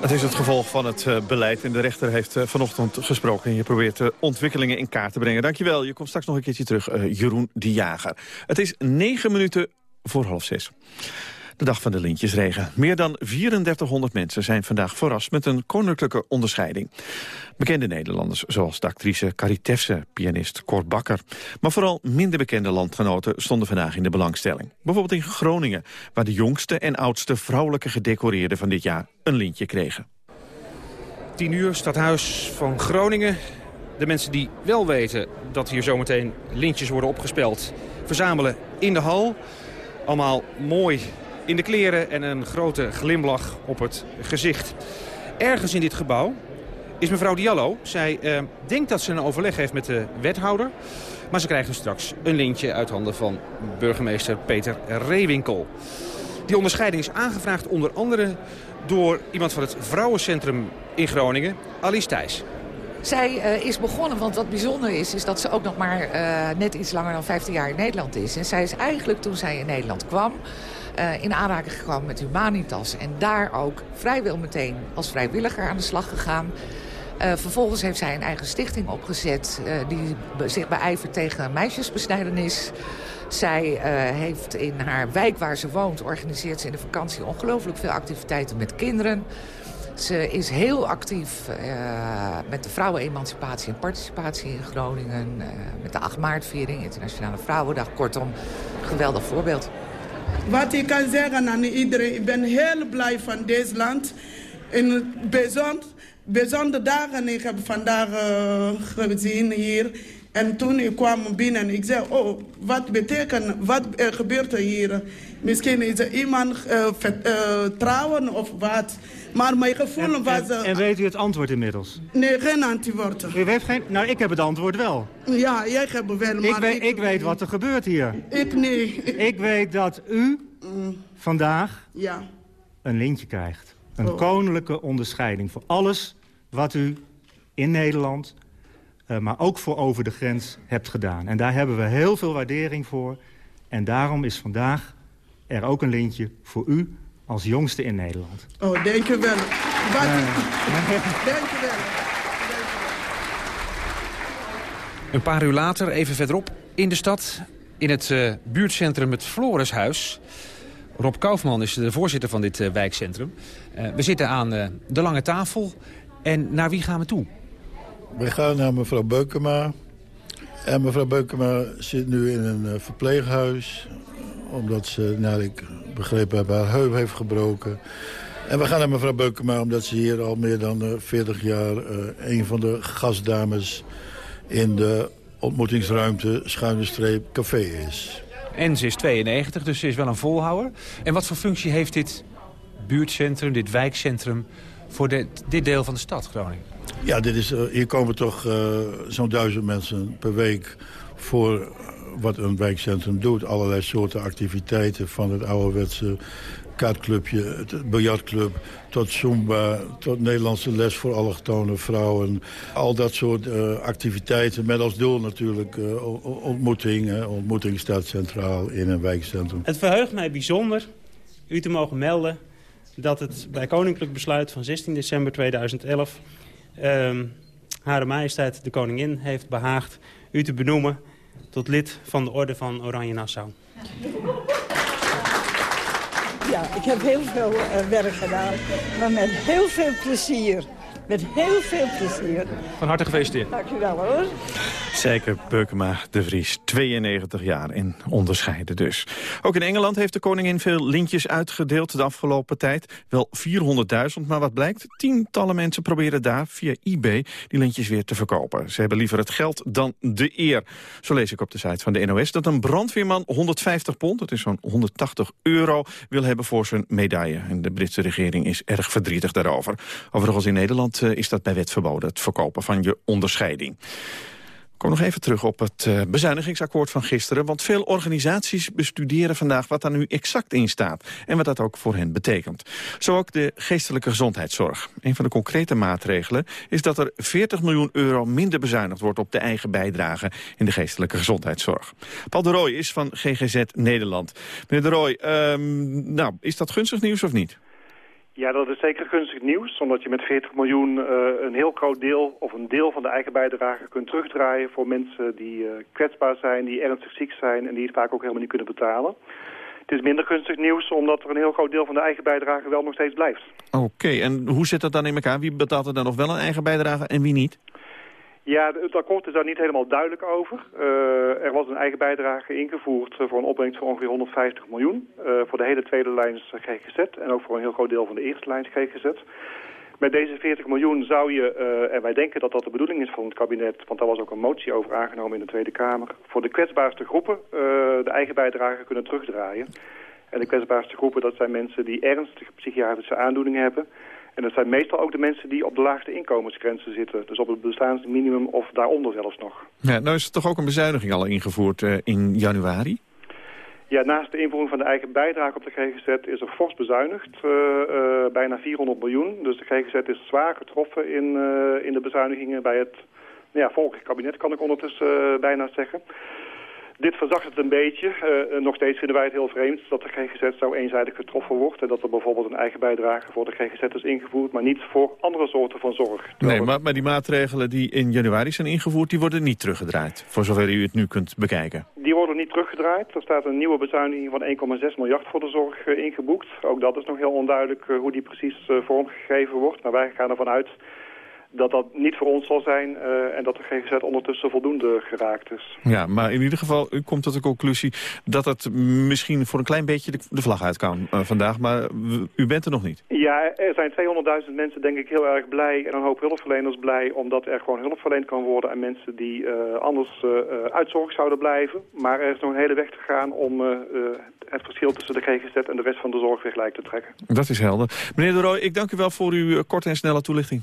Het is het gevolg van het uh, beleid en de rechter heeft vanochtend gesproken. En je probeert de ontwikkelingen in kaart te brengen. Dankjewel, je komt straks nog een keertje terug, Jeroen de Jager. Het is negen minuten voor half zes. De dag van de lintjesregen. Meer dan 3400 mensen zijn vandaag verrast met een koninklijke onderscheiding. Bekende Nederlanders zoals de actrice Caritefse, pianist Kort Bakker. Maar vooral minder bekende landgenoten stonden vandaag in de belangstelling. Bijvoorbeeld in Groningen, waar de jongste en oudste vrouwelijke gedecoreerden van dit jaar een lintje kregen. 10 uur, stadhuis van Groningen. De mensen die wel weten dat hier zometeen lintjes worden opgespeld... verzamelen in de hal. Allemaal mooi in de kleren en een grote glimlach op het gezicht. Ergens in dit gebouw is mevrouw Diallo. Zij uh, denkt dat ze een overleg heeft met de wethouder. Maar ze krijgen straks een lintje uit handen van burgemeester Peter Reewinkel. Die onderscheiding is aangevraagd onder andere door iemand van het vrouwencentrum in Groningen, Alice Thijs. Zij uh, is begonnen, want wat bijzonder is, is dat ze ook nog maar uh, net iets langer dan 15 jaar in Nederland is. En zij is eigenlijk toen zij in Nederland kwam, uh, in aanraking gekomen met Humanitas. En daar ook vrijwel meteen als vrijwilliger aan de slag gegaan. Uh, vervolgens heeft zij een eigen stichting opgezet uh, die zich beijvert tegen meisjesbesnijdenis. Zij heeft in haar wijk waar ze woont, organiseert ze in de vakantie ongelooflijk veel activiteiten met kinderen. Ze is heel actief met de vrouwenemancipatie en participatie in Groningen. met de 8 maartviering, Internationale Vrouwendag. Kortom, geweldig voorbeeld. Wat ik kan zeggen aan iedereen, ik ben heel blij van dit land. In bijzonder, bijzondere dagen, ik heb vandaag uh, gezien hier. En toen ik kwam binnen, ik zei, oh, wat betekent, wat er hier? Misschien is er iemand uh, of wat. Maar mijn gevoel en, was... En, en, weet u het antwoord inmiddels? Nee, geen antwoord. U heeft geen... Nou, ik heb het antwoord wel. Ja, jij hebt het wel, maar ik weet, ik, ik weet wat er gebeurt hier. Ik nee. Ik weet dat u mm. vandaag ja. een lintje krijgt. Een oh. koninklijke onderscheiding voor alles wat u in Nederland... Uh, maar ook voor over de grens hebt gedaan. En daar hebben we heel veel waardering voor. En daarom is vandaag er ook een lintje voor u als jongste in Nederland. Oh, dank u wel. Wat dank u wel. Een paar uur later, even verderop in de stad... in het uh, buurtcentrum het Florishuis. Rob Kaufman is de voorzitter van dit uh, wijkcentrum. Uh, we zitten aan de lange tafel. En naar wie gaan we toe? We gaan naar mevrouw Beukema. En mevrouw Beukema zit nu in een verpleeghuis omdat ze, naar ik begrepen heb, haar heup heeft gebroken. En we gaan naar mevrouw Beukema omdat ze hier al meer dan uh, 40 jaar... Uh, een van de gastdames in de ontmoetingsruimte Schuine Streep Café is. En ze is 92, dus ze is wel een volhouder. En wat voor functie heeft dit buurtcentrum, dit wijkcentrum... voor dit, dit deel van de stad Groningen? Ja, dit is, uh, hier komen toch zo'n duizend mensen per week voor wat een wijkcentrum doet. Allerlei soorten activiteiten van het ouderwetse kaartclubje, het biljartclub, tot Zumba, tot Nederlandse les voor allochtone vrouwen. Al dat soort uh, activiteiten met als doel natuurlijk uh, ontmoeting. ontmoeting staat centraal in een wijkcentrum. Het verheugt mij bijzonder u te mogen melden dat het bij koninklijk besluit van 16 december 2011... Uh, Hare Majesteit de Koningin heeft behaagd u te benoemen tot lid van de Orde van Oranje Nassau. Ja, ik heb heel veel uh, werk gedaan, maar met heel veel plezier. Met heel veel plezier. Van harte gefeliciteerd. Dank u wel hoor. Zeker Beukema de Vries, 92 jaar en onderscheiden dus. Ook in Engeland heeft de koningin veel lintjes uitgedeeld de afgelopen tijd. Wel 400.000, maar wat blijkt? Tientallen mensen proberen daar via eBay die lintjes weer te verkopen. Ze hebben liever het geld dan de eer. Zo lees ik op de site van de NOS dat een brandweerman 150 pond, dat is zo'n 180 euro, wil hebben voor zijn medaille. En de Britse regering is erg verdrietig daarover. Overigens in Nederland eh, is dat bij wet verboden, het verkopen van je onderscheiding. Ik kom nog even terug op het uh, bezuinigingsakkoord van gisteren. Want veel organisaties bestuderen vandaag wat daar nu exact in staat. En wat dat ook voor hen betekent. Zo ook de geestelijke gezondheidszorg. Een van de concrete maatregelen is dat er 40 miljoen euro minder bezuinigd wordt op de eigen bijdrage in de geestelijke gezondheidszorg. Paul de Rooij is van GGZ Nederland. Meneer de Rooij, um, nou, is dat gunstig nieuws of niet? Ja, dat is zeker gunstig nieuws, omdat je met 40 miljoen uh, een heel groot deel of een deel van de eigen bijdrage kunt terugdraaien voor mensen die uh, kwetsbaar zijn, die ernstig ziek zijn en die het vaak ook helemaal niet kunnen betalen. Het is minder gunstig nieuws omdat er een heel groot deel van de eigen bijdrage wel nog steeds blijft. Oké, en hoe zit dat dan in elkaar? Wie betaalt er dan nog wel een eigen bijdrage en wie niet? Ja, het akkoord is daar niet helemaal duidelijk over. Uh, er was een eigen bijdrage ingevoerd voor een opbrengst van ongeveer 150 miljoen. Uh, voor de hele tweede lijn GGZ en ook voor een heel groot deel van de eerste lijn GGZ. Met deze 40 miljoen zou je, en wij denken dat dat de bedoeling is van het kabinet... want daar was ook een motie over aangenomen in de Tweede Kamer... voor de kwetsbaarste groepen de eigen bijdrage kunnen terugdraaien. En de kwetsbaarste groepen, dat zijn mensen die ernstige psychiatrische aandoeningen hebben... En dat zijn meestal ook de mensen die op de laagste inkomensgrenzen zitten. Dus op het bestaansminimum of daaronder zelfs nog. Ja, nou is er toch ook een bezuiniging al ingevoerd uh, in januari? Ja, naast de invoering van de eigen bijdrage op de GGZ is er fors bezuinigd. Uh, uh, bijna 400 miljoen. Dus de GGZ is zwaar getroffen in, in de bezuinigingen bij het ja, volgende kabinet, kan ik ondertussen bijna zeggen. Dit verzacht het een beetje. Uh, nog steeds vinden wij het heel vreemd dat de GGZ zo eenzijdig getroffen wordt. En dat er bijvoorbeeld een eigen bijdrage voor de GGZ is ingevoerd, maar niet voor andere soorten van zorg. Nee, maar, maar die maatregelen die in januari zijn ingevoerd, die worden niet teruggedraaid. Voor zover u het nu kunt bekijken. Die worden niet teruggedraaid. Er staat een nieuwe bezuiniging van 1,6 miljard voor de zorg uh, ingeboekt. Ook dat is nog heel onduidelijk uh, hoe die precies vormgegeven wordt. Maar wij gaan ervan uit dat dat niet voor ons zal zijn uh, en dat de GGZ ondertussen voldoende geraakt is. Ja, maar in ieder geval, u komt tot de conclusie dat het misschien voor een klein beetje de, de vlag uit kan uh, vandaag, maar u bent er nog niet. Ja, er zijn 200.000 mensen denk ik heel erg blij en een hoop hulpverleners blij omdat er gewoon hulp verleend kan worden aan mensen die uh, anders uit zorg zouden blijven. Maar er is nog een hele weg te gaan om het verschil tussen de GGZ en de rest van de zorg weer gelijk te trekken. Dat is helder. Meneer de Rooij, ik dank u wel voor uw korte en snelle toelichting.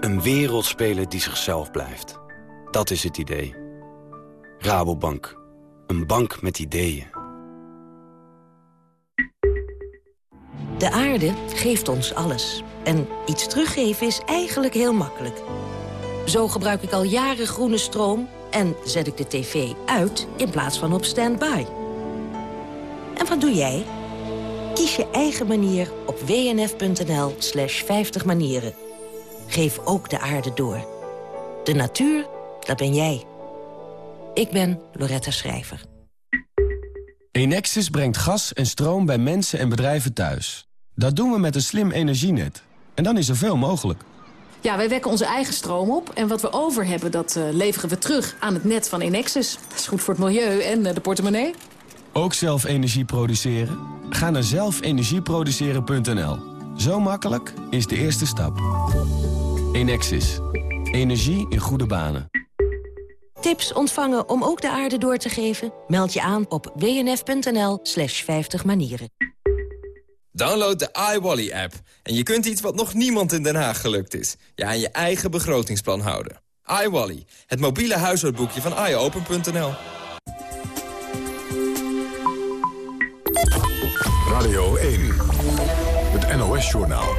Een wereldspeler die zichzelf blijft. Dat is het idee. Rabobank. Een bank met ideeën. De aarde geeft ons alles. En iets teruggeven is eigenlijk heel makkelijk. Zo gebruik ik al jaren groene stroom... en zet ik de tv uit in plaats van op standby. En wat doe jij? Kies je eigen manier op wnf.nl slash 50 manieren. Geef ook de aarde door. De natuur, dat ben jij. Ik ben Loretta Schrijver. Enexis brengt gas en stroom bij mensen en bedrijven thuis. Dat doen we met een slim energienet. En dan is er veel mogelijk. Ja, wij wekken onze eigen stroom op. En wat we over hebben, dat uh, leveren we terug aan het net van Enexis. Dat is goed voor het milieu en uh, de portemonnee. Ook zelf energie produceren? Ga naar zelfenergieproduceren.nl. Zo makkelijk is de eerste stap. Enexis. Energie in goede banen. Tips ontvangen om ook de aarde door te geven? Meld je aan op wnf.nl slash 50 manieren. Download de iWally-app en je kunt iets wat nog niemand in Den Haag gelukt is. Je aan je eigen begrotingsplan houden. iWally, het mobiele huishoudboekje van iOpen.nl. Radio 1, het NOS-journaal.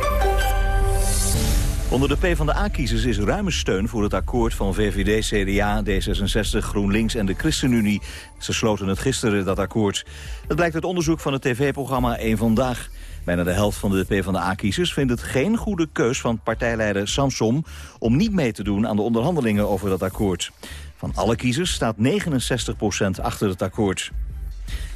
Onder de PvdA-kiezers is ruime steun voor het akkoord van VVD, CDA, D66, GroenLinks en de ChristenUnie. Ze sloten het gisteren, dat akkoord. Dat blijkt uit onderzoek van het tv-programma 1 Vandaag. Bijna de helft van de PvdA-kiezers vindt het geen goede keus van partijleider Samsom... om niet mee te doen aan de onderhandelingen over dat akkoord. Van alle kiezers staat 69% achter het akkoord.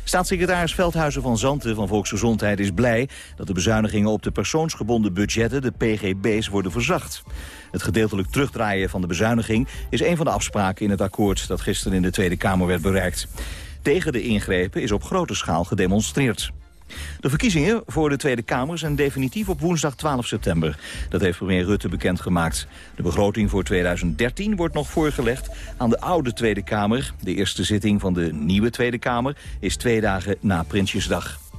Staatssecretaris Veldhuizen van Zanten van Volksgezondheid is blij dat de bezuinigingen op de persoonsgebonden budgetten, de PGB's, worden verzacht. Het gedeeltelijk terugdraaien van de bezuiniging is een van de afspraken in het akkoord dat gisteren in de Tweede Kamer werd bereikt. Tegen de ingrepen is op grote schaal gedemonstreerd. De verkiezingen voor de Tweede Kamer zijn definitief op woensdag 12 september. Dat heeft premier Rutte bekendgemaakt. De begroting voor 2013 wordt nog voorgelegd aan de oude Tweede Kamer. De eerste zitting van de nieuwe Tweede Kamer is twee dagen na Prinsjesdag.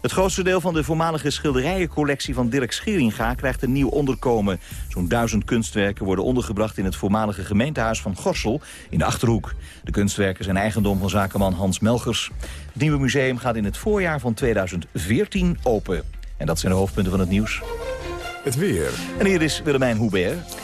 Het grootste deel van de voormalige schilderijencollectie van Dirk Scheringa krijgt een nieuw onderkomen. Zo'n duizend kunstwerken worden ondergebracht in het voormalige gemeentehuis van Gorsel in de Achterhoek. De kunstwerken zijn eigendom van zakenman Hans Melgers. Het nieuwe museum gaat in het voorjaar van 2014 open. En dat zijn de hoofdpunten van het nieuws. Het weer. En hier is Willemijn Hubert.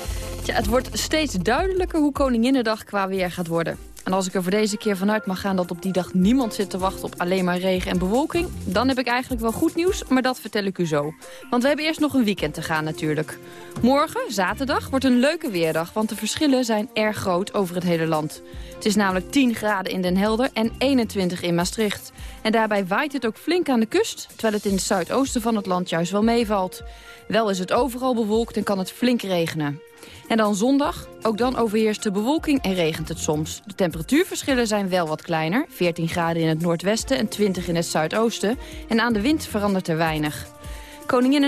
Ja, het wordt steeds duidelijker hoe Koninginnedag qua weer gaat worden. En als ik er voor deze keer vanuit mag gaan dat op die dag niemand zit te wachten op alleen maar regen en bewolking... dan heb ik eigenlijk wel goed nieuws, maar dat vertel ik u zo. Want we hebben eerst nog een weekend te gaan natuurlijk. Morgen, zaterdag, wordt een leuke weerdag, want de verschillen zijn erg groot over het hele land. Het is namelijk 10 graden in Den Helder en 21 in Maastricht. En daarbij waait het ook flink aan de kust, terwijl het in het zuidoosten van het land juist wel meevalt. Wel is het overal bewolkt en kan het flink regenen. En dan zondag, ook dan overheerst de bewolking en regent het soms. De temperatuurverschillen zijn wel wat kleiner. 14 graden in het noordwesten en 20 in het zuidoosten. En aan de wind verandert er weinig.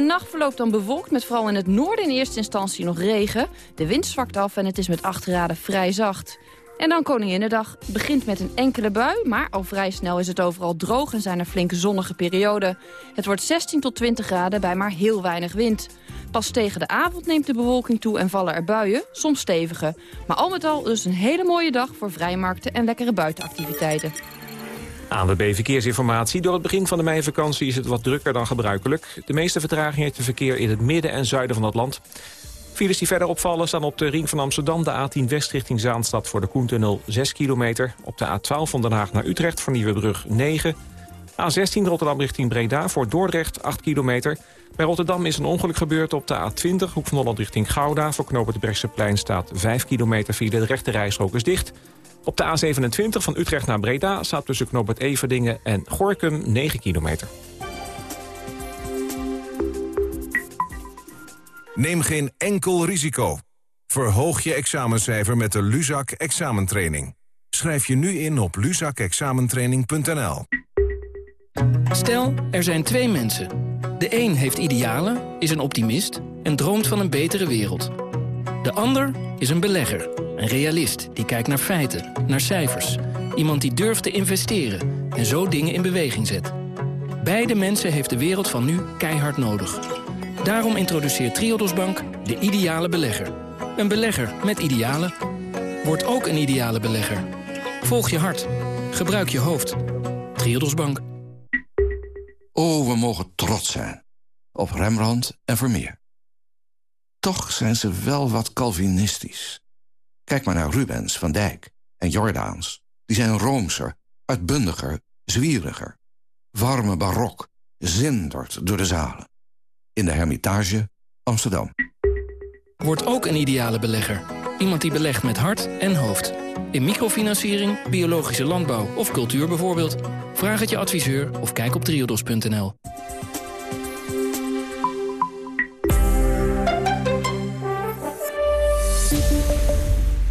nacht verloopt dan bewolkt met vooral in het noorden in eerste instantie nog regen. De wind zwakt af en het is met 8 graden vrij zacht. En dan Koninginnedag begint met een enkele bui, maar al vrij snel is het overal droog en zijn er flinke zonnige perioden. Het wordt 16 tot 20 graden bij maar heel weinig wind. Pas tegen de avond neemt de bewolking toe en vallen er buien, soms stevige. Maar al met al dus een hele mooie dag voor vrijmarkten en lekkere buitenactiviteiten. ANWB Verkeersinformatie. Door het begin van de meivakantie is het wat drukker dan gebruikelijk. De meeste vertraging heeft verkeer in het midden en zuiden van het land. Files die verder opvallen staan op de ring van Amsterdam... de A10 West richting Zaanstad voor de Koentunnel 6 kilometer. Op de A12 van Den Haag naar Utrecht voor Nieuwebrug 9. A16 Rotterdam richting Breda voor Dordrecht 8 kilometer. Bij Rotterdam is een ongeluk gebeurd op de A20, hoek van Holland richting Gouda. Voor knopen de staat 5 kilometer file. De rechte rijstrook is dicht. Op de A27 van Utrecht naar Breda staat tussen knooppunt Everdingen en Gorkum 9 kilometer. Neem geen enkel risico. Verhoog je examencijfer met de Luzak examentraining. Schrijf je nu in op luzakexamentraining.nl. Stel, er zijn twee mensen. De een heeft idealen, is een optimist en droomt van een betere wereld. De ander is een belegger, een realist die kijkt naar feiten, naar cijfers. Iemand die durft te investeren en zo dingen in beweging zet. Beide mensen heeft de wereld van nu keihard nodig. Daarom introduceert Triodos Bank de ideale belegger. Een belegger met idealen. Word ook een ideale belegger. Volg je hart. Gebruik je hoofd. Triodos Bank. Oh, we mogen trots zijn. Op Rembrandt en Vermeer. Toch zijn ze wel wat Calvinistisch. Kijk maar naar Rubens, Van Dijk en Jordaans. Die zijn roomser, uitbundiger, zwieriger. warme barok zindert door de zalen. In de Hermitage, Amsterdam. Wordt ook een ideale belegger. Iemand die belegt met hart en hoofd. In microfinanciering, biologische landbouw of cultuur bijvoorbeeld. Vraag het je adviseur of kijk op triodos.nl.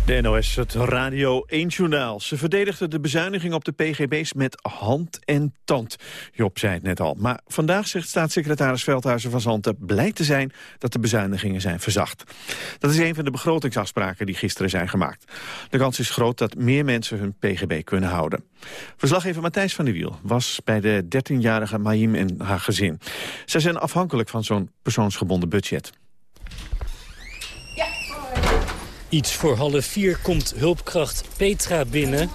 De NOS, het Radio 1-journaal. Ze verdedigden de bezuiniging op de PGB's met hand en tand. Job zei het net al. Maar vandaag zegt staatssecretaris Veldhuizen van Zanten... blij te zijn dat de bezuinigingen zijn verzacht. Dat is een van de begrotingsafspraken die gisteren zijn gemaakt. De kans is groot dat meer mensen hun PGB kunnen houden. Verslaggever Matthijs van der Wiel was bij de 13-jarige Maïm en haar gezin. Zij zijn afhankelijk van zo'n persoonsgebonden budget. Iets voor half vier komt hulpkracht Petra binnen.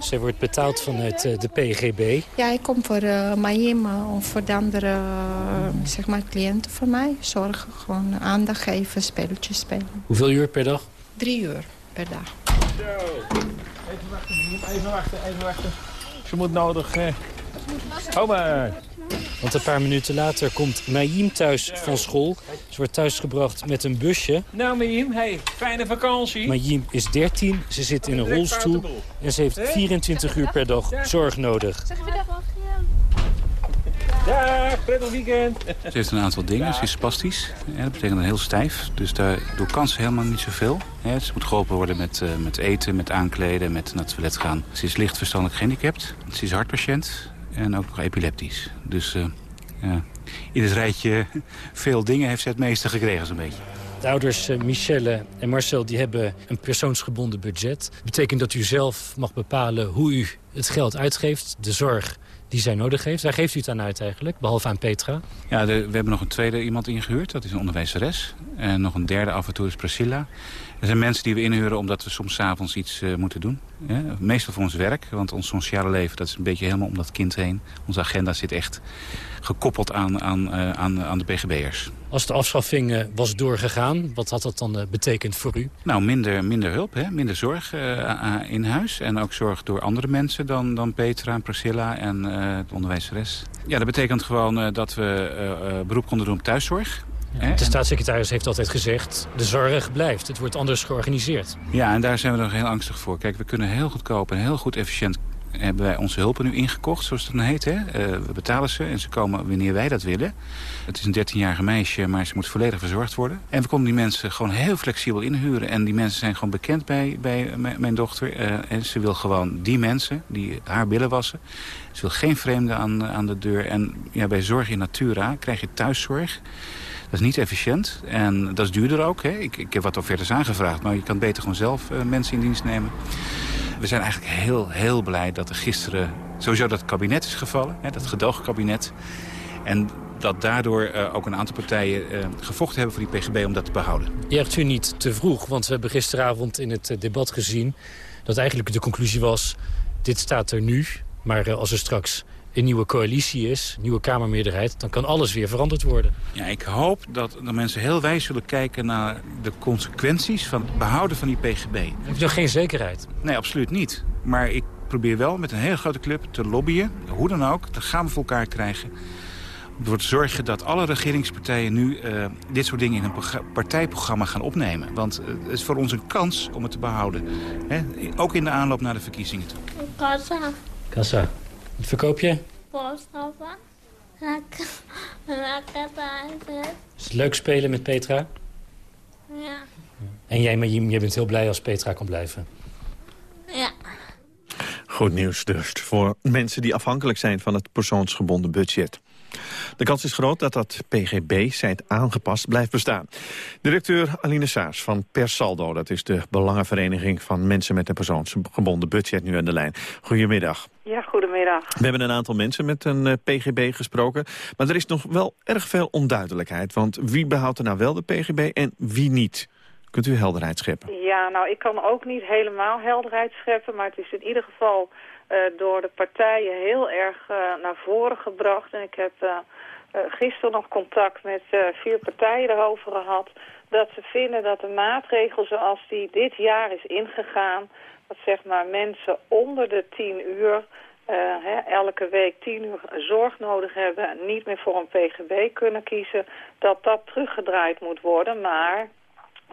Zij wordt betaald vanuit eh, de PGB. Ja, ik kom voor uh, Mayim of voor de andere uh, zeg maar, cliënten van mij. Zorgen, gewoon aandacht geven, spelletjes spelen. Hoeveel uur per dag? Drie uur per dag. Zo, even wachten, even wachten, even wachten. Ze moet nodig... Eh... Kom maar. Want een paar minuten later komt Naïm thuis van school. Ze wordt thuisgebracht met een busje. Nou Naïm, hey, fijne vakantie. Naïm is 13, ze zit in een rolstoel en ze heeft 24 uur per dag zorg nodig. Dag, prettig weekend. Ze heeft een aantal dingen. Ze is spastisch. Ja, dat betekent heel stijf. Dus daardoor kan ze helemaal niet zoveel. Ja, ze moet geholpen worden met, uh, met eten, met aankleden, met naar het toilet gaan. Ze is licht verstandelijk gehandicapt. Ze is hartpatiënt en ook nog epileptisch. Dus uh, ja, in het rijtje veel dingen heeft ze het meeste gekregen zo'n beetje. De ouders uh, Michelle en Marcel die hebben een persoonsgebonden budget. Dat betekent dat u zelf mag bepalen hoe u het geld uitgeeft, de zorg die zij nodig heeft. Daar geeft u het aan uit eigenlijk, behalve aan Petra. Ja, de, we hebben nog een tweede iemand ingehuurd, dat is een onderwijzeres. En nog een derde af en toe is Priscilla. Er zijn mensen die we inhuren omdat we soms avonds iets uh, moeten doen. Ja, meestal voor ons werk, want ons sociale leven dat is een beetje helemaal om dat kind heen. Onze agenda zit echt gekoppeld aan, aan, uh, aan, aan de PGB'ers. Als de afschaffing uh, was doorgegaan, wat had dat dan betekend voor u? Nou, minder, minder hulp, hè? minder zorg in huis. En ook zorg door andere mensen dan, dan Petra en Priscilla en de onderwijzeres. Ja, dat betekent gewoon dat we beroep konden doen op thuiszorg. De staatssecretaris heeft altijd gezegd, de zorg blijft. Het wordt anders georganiseerd. Ja, en daar zijn we nog heel angstig voor. Kijk, we kunnen heel goedkoop en heel goed efficiënt hebben wij onze hulpen nu ingekocht, zoals het dan heet. Hè? Uh, we betalen ze en ze komen wanneer wij dat willen. Het is een 13-jarige meisje, maar ze moet volledig verzorgd worden. En we konden die mensen gewoon heel flexibel inhuren. En die mensen zijn gewoon bekend bij, bij mijn dochter. Uh, en ze wil gewoon die mensen die haar billen wassen. Ze wil geen vreemden aan, aan de deur. En ja, bij Zorg in Natura krijg je thuiszorg. Dat is niet efficiënt en dat is duurder ook. Hè. Ik, ik heb wat offertes aangevraagd, maar je kan beter gewoon zelf uh, mensen in dienst nemen. We zijn eigenlijk heel, heel blij dat er gisteren sowieso dat kabinet is gevallen. Hè, dat gedoogkabinet. En dat daardoor uh, ook een aantal partijen uh, gevochten hebben voor die PGB om dat te behouden. Juicht u niet te vroeg, want we hebben gisteravond in het debat gezien... dat eigenlijk de conclusie was, dit staat er nu, maar als er straks een nieuwe coalitie is, een nieuwe Kamermeerderheid... dan kan alles weer veranderd worden. Ja, ik hoop dat de mensen heel wijs zullen kijken naar de consequenties... van het behouden van die PGB. Heb je nog geen zekerheid? Nee, absoluut niet. Maar ik probeer wel met een hele grote club te lobbyen. Hoe dan ook, dat gaan we voor elkaar krijgen. Om ervoor te zorgen dat alle regeringspartijen nu uh, dit soort dingen in een partijprogramma gaan opnemen. Want uh, het is voor ons een kans om het te behouden. Hè? Ook in de aanloop naar de verkiezingen toe. Kassa. Kassa. Wat verkoop je? Boodschappen. Thuis. Is het leuk spelen met Petra? Ja. En jij, maar jij bent heel blij als Petra kan blijven? Ja. Goed nieuws dus voor mensen die afhankelijk zijn van het persoonsgebonden budget. De kans is groot dat dat PGB, zijt aangepast, blijft bestaan. Directeur Aline Saars van Persaldo, dat is de belangenvereniging van mensen met een persoonsgebonden budget nu aan de lijn. Goedemiddag. Ja, goedemiddag. We hebben een aantal mensen met een uh, PGB gesproken, maar er is nog wel erg veel onduidelijkheid. Want wie behoudt er nou wel de PGB en wie niet? Kunt u helderheid scheppen? Ja, nou ik kan ook niet helemaal helderheid scheppen, maar het is in ieder geval door de partijen heel erg uh, naar voren gebracht. En ik heb uh, gisteren nog contact met vier partijen erover gehad... dat ze vinden dat de maatregel zoals die dit jaar is ingegaan... dat zeg maar mensen onder de tien uur eh, hè, elke week tien uur zorg nodig hebben... en niet meer voor een PGB kunnen kiezen... dat dat teruggedraaid moet worden. Maar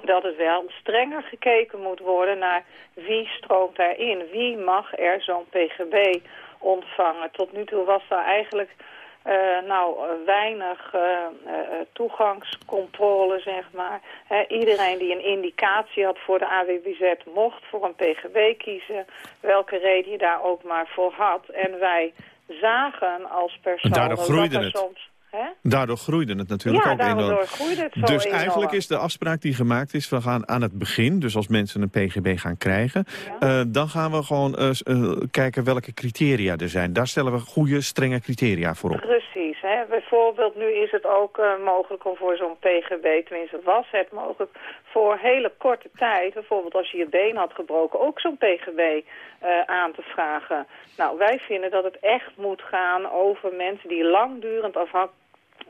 dat het wel strenger gekeken moet worden naar wie stroomt daarin. Wie mag er zo'n PGB ontvangen? Tot nu toe was daar eigenlijk eh, nou, weinig eh, eh, toegangscontrole, zeg maar. Iedereen die een indicatie had voor de AWBZ mocht voor een PGB kiezen. Welke reden je daar ook maar voor had. En wij zagen als persoon... daardoor groeide dat het. Soms, hè? Daardoor groeide het natuurlijk Ja, ook enorm. groeide het zo dus enorm. eigenlijk is de afspraak die gemaakt is... we gaan aan het begin, dus als mensen een PGB gaan krijgen... eh, dan gaan we gewoon eh, eh, kijken welke criteria er zijn. Daar stellen we goede, strenge criteria voor op. Precies. Hè. Bijvoorbeeld nu is het ook mogelijk om voor zo'n PGB, tenminste was het mogelijk, voor hele korte tijd, bijvoorbeeld als je je been had gebroken, ook zo'n PGB aan te vragen. Nou, wij vinden dat het echt moet gaan over mensen die langdurend afhan-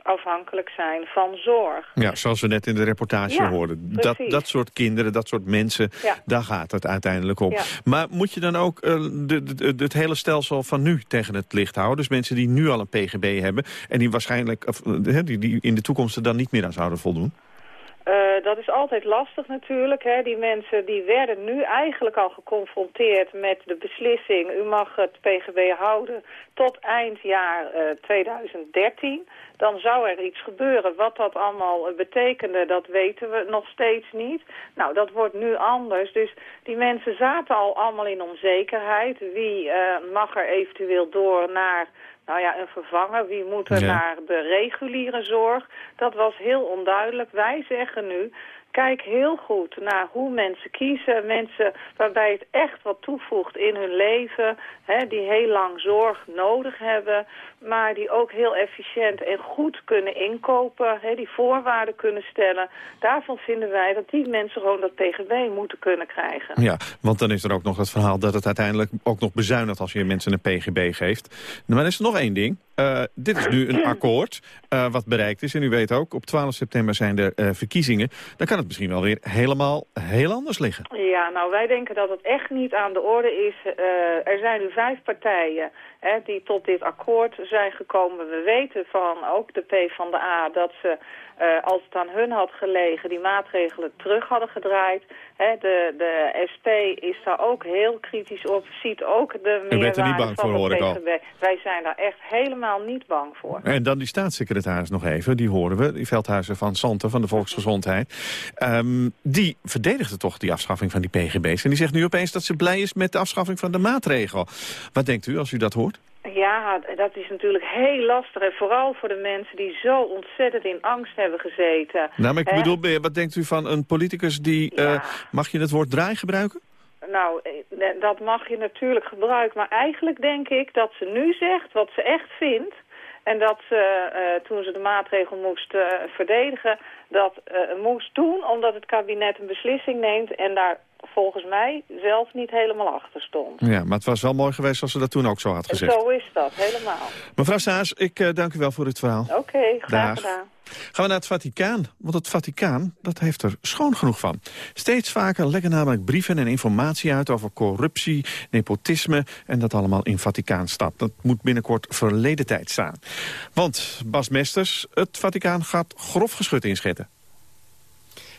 afhankelijk zijn van zorg. Ja, zoals we net in de reportage Ja, hoorden. Dat, precies. dat soort kinderen, dat soort mensen, Ja. daar gaat het uiteindelijk om. Ja. Maar moet je dan ook eh, de, de, de- het hele stelsel van nu tegen het licht houden? Dus mensen die nu al een PGB hebben... en die waarschijnlijk of, eh, die, die in de toekomst er dan niet meer aan zouden voldoen? Eh, dat is altijd lastig natuurlijk. Hè. Die mensen die werden nu eigenlijk al geconfronteerd met de beslissing... u mag het PGB houden tot eind jaar eh, 2013. Dan zou er iets gebeuren. Wat dat allemaal eh, betekende, dat weten we nog steeds niet. Nou, dat wordt nu anders. Dus die mensen zaten al allemaal in onzekerheid. Wie eh, mag er eventueel door naar nou ja, een vervanger, wie moet er Ja. naar de reguliere zorg? Dat was heel onduidelijk. Wij zeggen nu, kijk heel goed naar hoe mensen kiezen. Mensen waarbij het echt wat toevoegt in hun leven. Hè, die heel lang zorg nodig hebben. Maar die ook heel efficiënt en goed kunnen inkopen. Hè, die voorwaarden kunnen stellen. Daarvan vinden wij dat die mensen gewoon dat PGB moeten kunnen krijgen. Ja, want dan is er ook nog het verhaal dat het uiteindelijk ook nog bezuinigt... als je mensen een PGB geeft. Maar is er nog één ding. Eh, dit is nu een akkoord eh, wat bereikt is. En u weet ook, op 12 september zijn er eh, verkiezingen. Dan kan het misschien wel weer helemaal heel anders liggen. Ja, nou wij denken dat het echt niet aan de orde is. Er zijn nu vijf partijen hè, die tot dit akkoord zijn gekomen. We weten van ook de P van de A dat ze, eh, als het aan hun had gelegen, die maatregelen terug hadden gedraaid. Hè, de, de SP is daar ook heel kritisch op, ziet ook de bent er niet meerwaarde bang van voor, ik al. Wij zijn daar echt helemaal niet bang voor. En dan die staatssecretaris nog even, die horen we. Die veldhuizen van Santen van de Volksgezondheid. Ehm, die verdedigde toch die afschaffing van die PGB's. En die zegt nu opeens dat ze blij is met de afschaffing van de maatregel. Wat denkt u als u dat hoort? Ja, dat is natuurlijk heel lastig. En vooral voor de mensen die zo ontzettend in angst hebben gezeten. Nou, maar ik bedoel, wat denkt u van een politicus die... eh, mag je het woord draai gebruiken? Nou, eh, dat mag je natuurlijk gebruiken. Maar eigenlijk denk ik dat ze nu zegt wat ze echt vindt. En dat ze, eh, toen ze de maatregel moest verdedigen, dat eh, moest doen omdat het kabinet een beslissing neemt en daar volgens mij zelf niet helemaal achter stond. Ja, maar het was wel mooi geweest als ze dat toen ook zo had gezegd. zo is dat, helemaal. Mevrouw Saas, ik eh, dank u wel voor het verhaal. Oké, graag Dag. gedaan. Gaan we naar het Vaticaan, want het Vaticaan dat heeft er schoon genoeg van. Steeds vaker lekken namelijk brieven en informatie uit over corruptie, nepotisme en dat allemaal in Vaticaanstad. Dat moet binnenkort verleden tijd staan. Want Bas Mesters, het Vaticaan gaat grof geschut inschetten.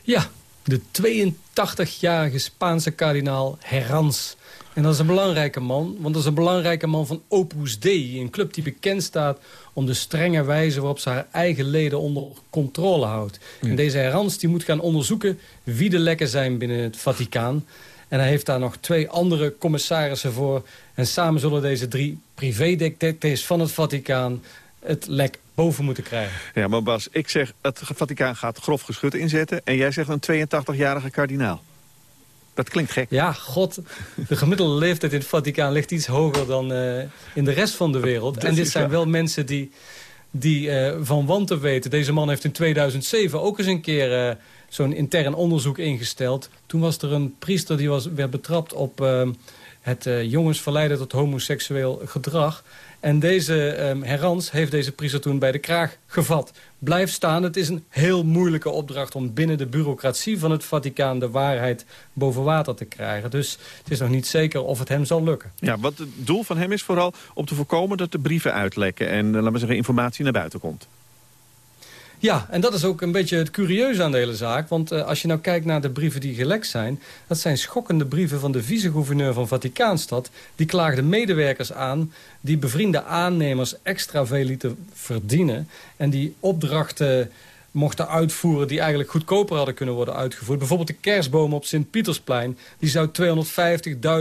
Ja, de 82-jarige Spaanse kardinaal Herrans. En dat is een belangrijke man, want dat is een belangrijke man van Opus Dei. Een club die bekend staat om de strenge wijze waarop ze haar eigen leden onder controle houdt. En deze Herrans die moet gaan onderzoeken wie de lekken zijn binnen het Vaticaan. En hij heeft daar nog twee andere commissarissen voor. En samen zullen deze drie privédetectives van het Vaticaan het lek boven moeten krijgen. Ja, maar Bas, ik zeg het Vaticaan gaat grof geschut inzetten en jij zegt een 82-jarige kardinaal. Dat klinkt gek. Ja, god. De gemiddelde leeftijd in het Vaticaan ligt iets hoger dan eh, in de rest van de wereld. Dat en dit zijn wel- mensen die, die eh, van wanten weten. Deze man heeft in 2007 ook eens een keer eh, zo'n intern onderzoek ingesteld. Toen was er een priester die was, werd betrapt op... het jongens verleiden tot homoseksueel gedrag. En deze ehm, Herans heeft deze priester toen bij de kraag gevat. Blijf staan, het is een heel moeilijke opdracht... om binnen de bureaucratie van het Vaticaan de waarheid boven water te krijgen. Dus het is nog niet zeker of het hem zal lukken. Ja, wat het doel van hem is vooral om te voorkomen dat de brieven uitlekken... en, uh, laten we zeggen, informatie naar buiten komt. Ja, en dat is ook een beetje het curieuze aan de hele zaak. Want uh, als je nou kijkt naar de brieven die gelekt zijn... dat zijn schokkende brieven van de vice-gouverneur van Vaticaanstad. Die klaagde medewerkers aan die bevriende aannemers extra veel lieten verdienen. En die opdrachten mochten uitvoeren die eigenlijk goedkoper hadden kunnen worden uitgevoerd. Bijvoorbeeld de kerstboom op Sint-Pietersplein. Die zou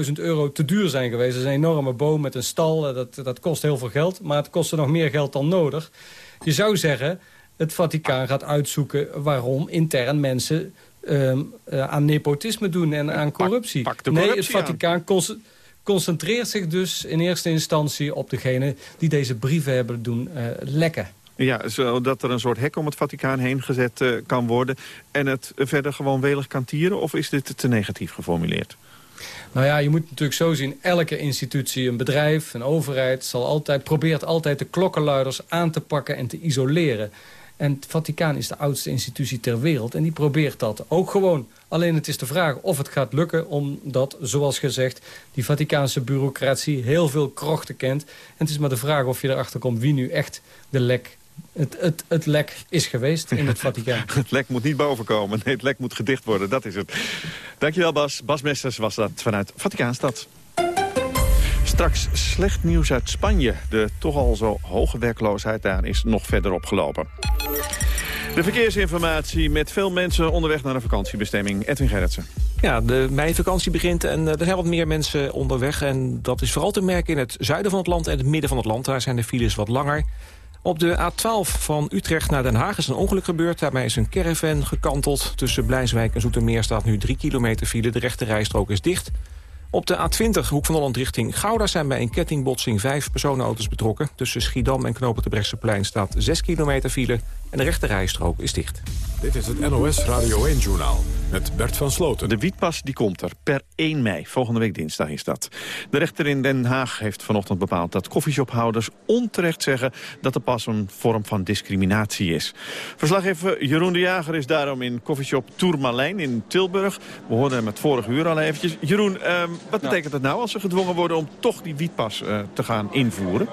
250.000 euro te duur zijn geweest. Dat is een enorme boom met een stal. Dat, dat kost heel veel geld, maar het kostte nog meer geld dan nodig. Je zou zeggen, het Vaticaan gaat uitzoeken waarom intern mensen um, uh, aan nepotisme doen en aan corruptie. Pak, pak corruptie nee, het Vaticaan concentreert zich dus in eerste instantie op degene die deze brieven hebben doen uh, lekken. Ja, zodat er een soort hek om het Vaticaan heen gezet uh, kan worden... en het verder gewoon welig kan tieren? Of is dit te negatief geformuleerd? Nou ja, je moet natuurlijk zo zien, elke institutie, een bedrijf, een overheid... Zal altijd, probeert altijd de klokkenluiders aan te pakken en te isoleren. En het Vaticaan is de oudste institutie ter wereld. En die probeert dat ook gewoon. Alleen het is de vraag of het gaat lukken. Omdat, zoals gezegd, die Vaticaanse bureaucratie heel veel krochten kent. En het is maar de vraag of je erachter komt wie nu echt de lek het, het, het lek is geweest in het Vaticaan. het lek moet niet bovenkomen. Nee, het lek moet gedicht worden. Dat is het. Dankjewel Bas. Bas Mesters was dat vanuit Vaticaanstad. Straks slecht nieuws uit Spanje. De toch al zo hoge werkloosheid daar is nog verder opgelopen. De verkeersinformatie met veel mensen onderweg naar een vakantiebestemming. Edwin Gerritsen. Ja, de meivakantie begint en er zijn wat meer mensen onderweg. En dat is vooral te merken in het zuiden van het land en het midden van het land. Daar zijn de files wat langer. Op de A12 van Utrecht naar Den Haag is een ongeluk gebeurd. Daarbij is een caravan gekanteld. Tussen Blijswijk en Zoetermeer staat nu 3 kilometer file. De rechte rijstrook is dicht. Op de A20, hoek van Holland richting Gouda... zijn bij een kettingbotsing vijf personenauto's betrokken. Tussen Schiedam en Knopen Brechtseplein staat 6 kilometer file... en de rechte rijstrook is dicht. Dit is het NOS Radio 1-journaal met Bert van Sloten. De wietpas die komt er per 1 mei. Volgende week dinsdag is dat. De rechter in Den Haag heeft vanochtend bepaald dat koffieshophouders onterecht zeggen dat de pas een vorm van discriminatie is. Verslaggever Jeroen de Jager is daarom in koffieshop Tourmalijn in Tilburg. We hoorden hem het vorige uur al eventjes. Jeroen, eh, wat betekent het nou als ze gedwongen worden om toch die wietpas uh, te gaan invoeren?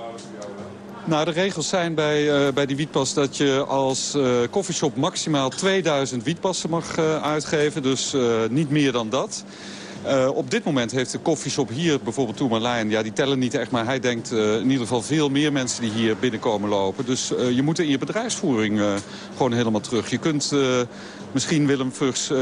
Nou, de regels zijn bij, uh, bij die wietpas dat je als uh, koffieshop maximaal 2000 wietpassen mag uitgeven. Dus niet meer dan dat. Uh, op dit moment heeft de koffieshop hier, bijvoorbeeld Tourmalijn... ja, die tellen niet echt, maar hij denkt uh, in ieder geval veel meer mensen die hier binnenkomen lopen. Dus uh, je moet in je bedrijfsvoering gewoon helemaal terug. Je kunt misschien, Willem Vugs,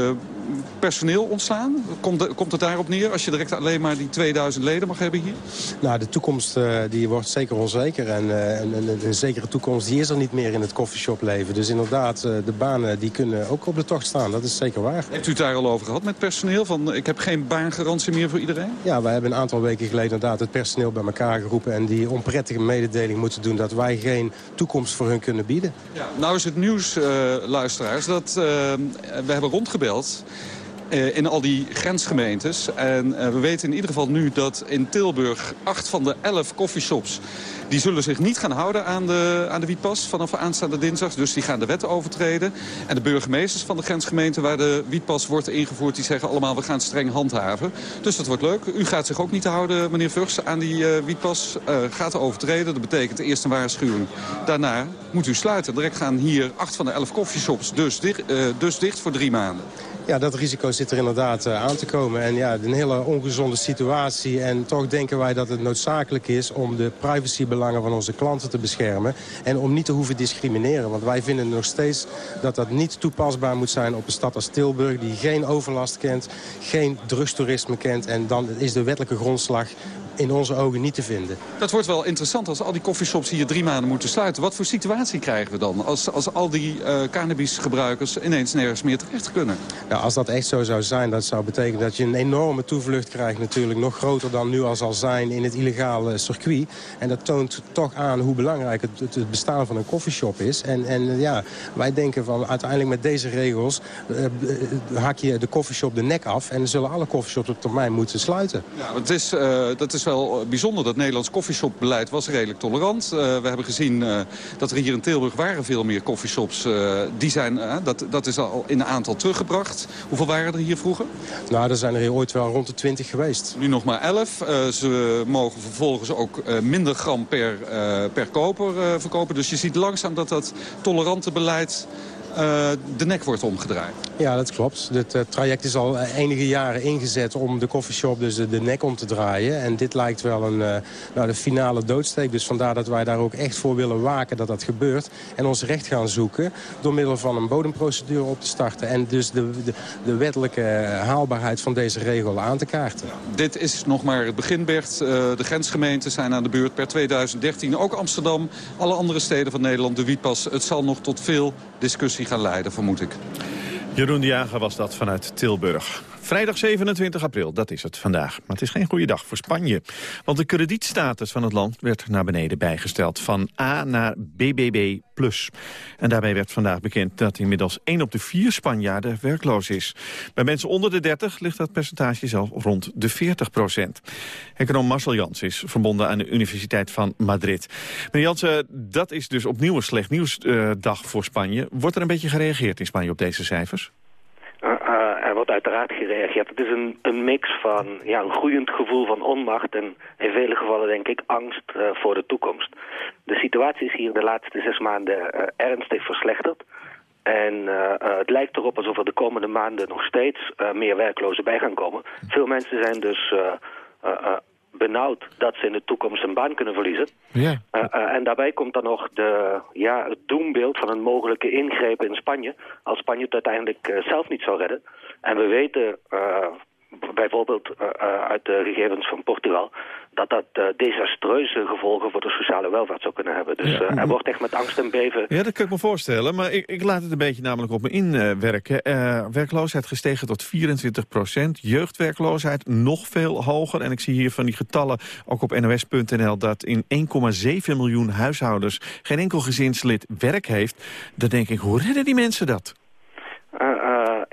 personeel ontslaan. Komt, komt het daarop neer als je direct alleen maar die 2000 leden mag hebben hier? Nou, de toekomst die wordt zeker onzeker. En een, een, een, zekere toekomst die is er niet meer in het koffieshopleven. Dus inderdaad, de banen die kunnen ook op de tocht staan. Dat is zeker waar. Heeft u het daar al over gehad met personeel? Van, ik heb geen baangarantie meer voor iedereen? Ja, wij hebben een aantal weken geleden inderdaad het personeel bij elkaar geroepen... en die onprettige mededeling moeten doen dat wij geen toekomst voor hun kunnen bieden. Ja, nou is het nieuws, uh, luisteraars, dat uh, we hebben rondgebeld... Uh, in al die grensgemeentes. En we weten in ieder geval nu dat in Tilburg acht van de elf coffeeshops die zullen zich niet gaan houden aan de, aan de wietpas vanaf aanstaande dinsdag. Dus die gaan de wet overtreden. En de burgemeesters van de grensgemeenten waar de wietpas wordt ingevoerd... die zeggen allemaal we gaan streng handhaven. Dus dat wordt leuk. U gaat zich ook niet houden, meneer Vugs, aan die uh, wietpas. Gaat overtreden. Dat betekent eerst een waarschuwing. Daarna moet u sluiten. Direct gaan hier acht van de elf koffieshops dus dicht, dus dicht voor drie maanden. Ja, dat risico zit er inderdaad uh, aan te komen. En ja, een hele ongezonde situatie. En toch denken wij dat het noodzakelijk is om de privacybelangen van onze klanten te beschermen. En om niet te hoeven discrimineren. Want wij vinden nog steeds dat dat niet toepasbaar moet zijn op een stad als Tilburg. Die geen overlast kent, geen drugstoerisme kent. En dan is de wettelijke grondslag in onze ogen niet te vinden. Dat wordt wel interessant als al die coffeeshops hier drie maanden moeten sluiten. Wat voor situatie krijgen we dan als, als al die uh, cannabisgebruikers ineens nergens meer terecht kunnen? Ja, als dat echt zo zou zijn, dat zou betekenen dat je een enorme toevlucht krijgt natuurlijk. Nog groter dan nu al zal zijn in het illegale circuit. En dat toont toch aan hoe belangrijk het, het bestaan van een coffeeshop is. En, en ja, wij denken van uiteindelijk met deze regels uh, haak je de coffeeshop de nek af. En dan zullen alle coffeeshops op termijn moeten sluiten. Ja, het is, uh, dat is wel bijzonder. Dat Nederlands coffeeshopbeleid was redelijk tolerant. Uh, we hebben gezien dat er hier in Tilburg waren veel meer coffeeshops. die zijn, dat, dat is al in een aantal teruggebracht. Hoeveel waren er hier vroeger? Nou, er zijn er hier ooit wel rond de 20 geweest. Nu nog maar 11. ze mogen vervolgens ook minder gram per, per koper verkopen. Dus je ziet langzaam dat dat tolerante beleid de nek wordt omgedraaid. Ja, dat klopt. Het uh, traject is al enige jaren ingezet om de koffieshop dus de, nek om te draaien. En dit lijkt wel een, nou, de finale doodsteek. Dus vandaar dat wij daar ook echt voor willen waken dat dat gebeurt. En ons recht gaan zoeken door middel van een bodemprocedure op te starten. En dus de, de, de wettelijke haalbaarheid van deze regel aan te kaarten. Dit is nog maar het begin, Bert. de grensgemeenten zijn aan de beurt per 2013. Ook Amsterdam, alle andere steden van Nederland, de Wietpas. Het zal nog tot veel discussie gaan leiden, vermoed ik. Jeroen de Jager was dat vanuit Tilburg. Vrijdag 27 april, dat is het vandaag. Maar het is geen goede dag voor Spanje. Want de kredietstatus van het land werd naar beneden bijgesteld. Van A naar BBB+. En daarbij werd vandaag bekend dat inmiddels 1 op de 4 Spanjaarden werkloos is. Bij mensen onder de 30 ligt dat percentage zelf rond de 40 procent. Econoom Marcel Jans is verbonden aan de Universiteit van Madrid. Meneer Jansen, dat is dus opnieuw een slecht nieuwsdag voor Spanje. Wordt er een beetje gereageerd in Spanje op deze cijfers? Wordt uiteraard gereageerd. Het is een, een mix van ja, een groeiend gevoel van onmacht... en in vele gevallen denk ik angst uh, voor de toekomst. De situatie is hier de laatste zes maanden ernstig verslechterd. En het lijkt erop alsof er de komende maanden nog steeds meer werklozen bij gaan komen. Veel mensen zijn dus benauwd dat ze in de toekomst een baan kunnen verliezen. Ja. Uh, uh, en daarbij komt dan nog de, ja, het doembeeld van een mogelijke ingreep in Spanje... als Spanje het uiteindelijk uh, zelf niet zou redden. En we weten bijvoorbeeld uit de gegevens van Portugal... dat dat desastreuze gevolgen voor de sociale welvaart zou kunnen hebben. Dus Ja. er wordt echt met angst en beven... Ja, dat kan ik me voorstellen. Maar ik, ik laat het een beetje namelijk op me inwerken. Uh, werkloosheid gestegen tot 24 procent. Jeugdwerkloosheid nog veel hoger. En ik zie hier van die getallen, ook op nos.nl... dat in 1,7 miljoen huishoudens geen enkel gezinslid werk heeft. Dan denk ik, hoe redden die mensen dat?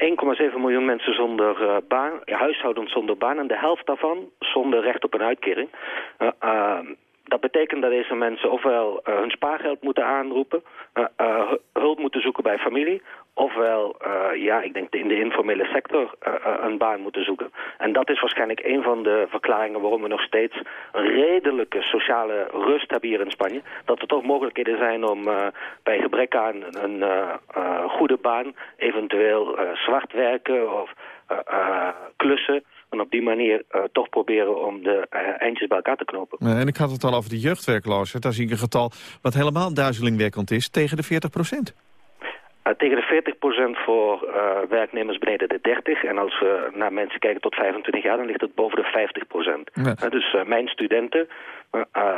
Uh, 1,7 miljoen mensen zonder uh, baan, huishoudens zonder baan... en de helft daarvan zonder recht op een uitkering. Uh, dat betekent dat deze mensen ofwel hun spaargeld moeten aanroepen... hulp moeten zoeken bij familie... ofwel, ja, ik denk in de informele sector een baan moeten zoeken. En dat is waarschijnlijk een van de verklaringen... waarom we nog steeds een redelijke sociale rust hebben hier in Spanje. Dat er toch mogelijkheden zijn om bij gebrek aan een goede baan... eventueel zwart werken of klussen... En op die manier uh, toch proberen om de uh, eindjes bij elkaar te knopen. En ik had het al over de jeugdwerkloosheid. Daar zie ik een getal wat helemaal duizelingwekkend is. Tegen de 40 procent. Uh, tegen de 40 procent voor uh, werknemers beneden de 30. En als we naar mensen kijken tot 25 jaar, dan ligt het boven de 50 procent. Ja. Uh, dus mijn studenten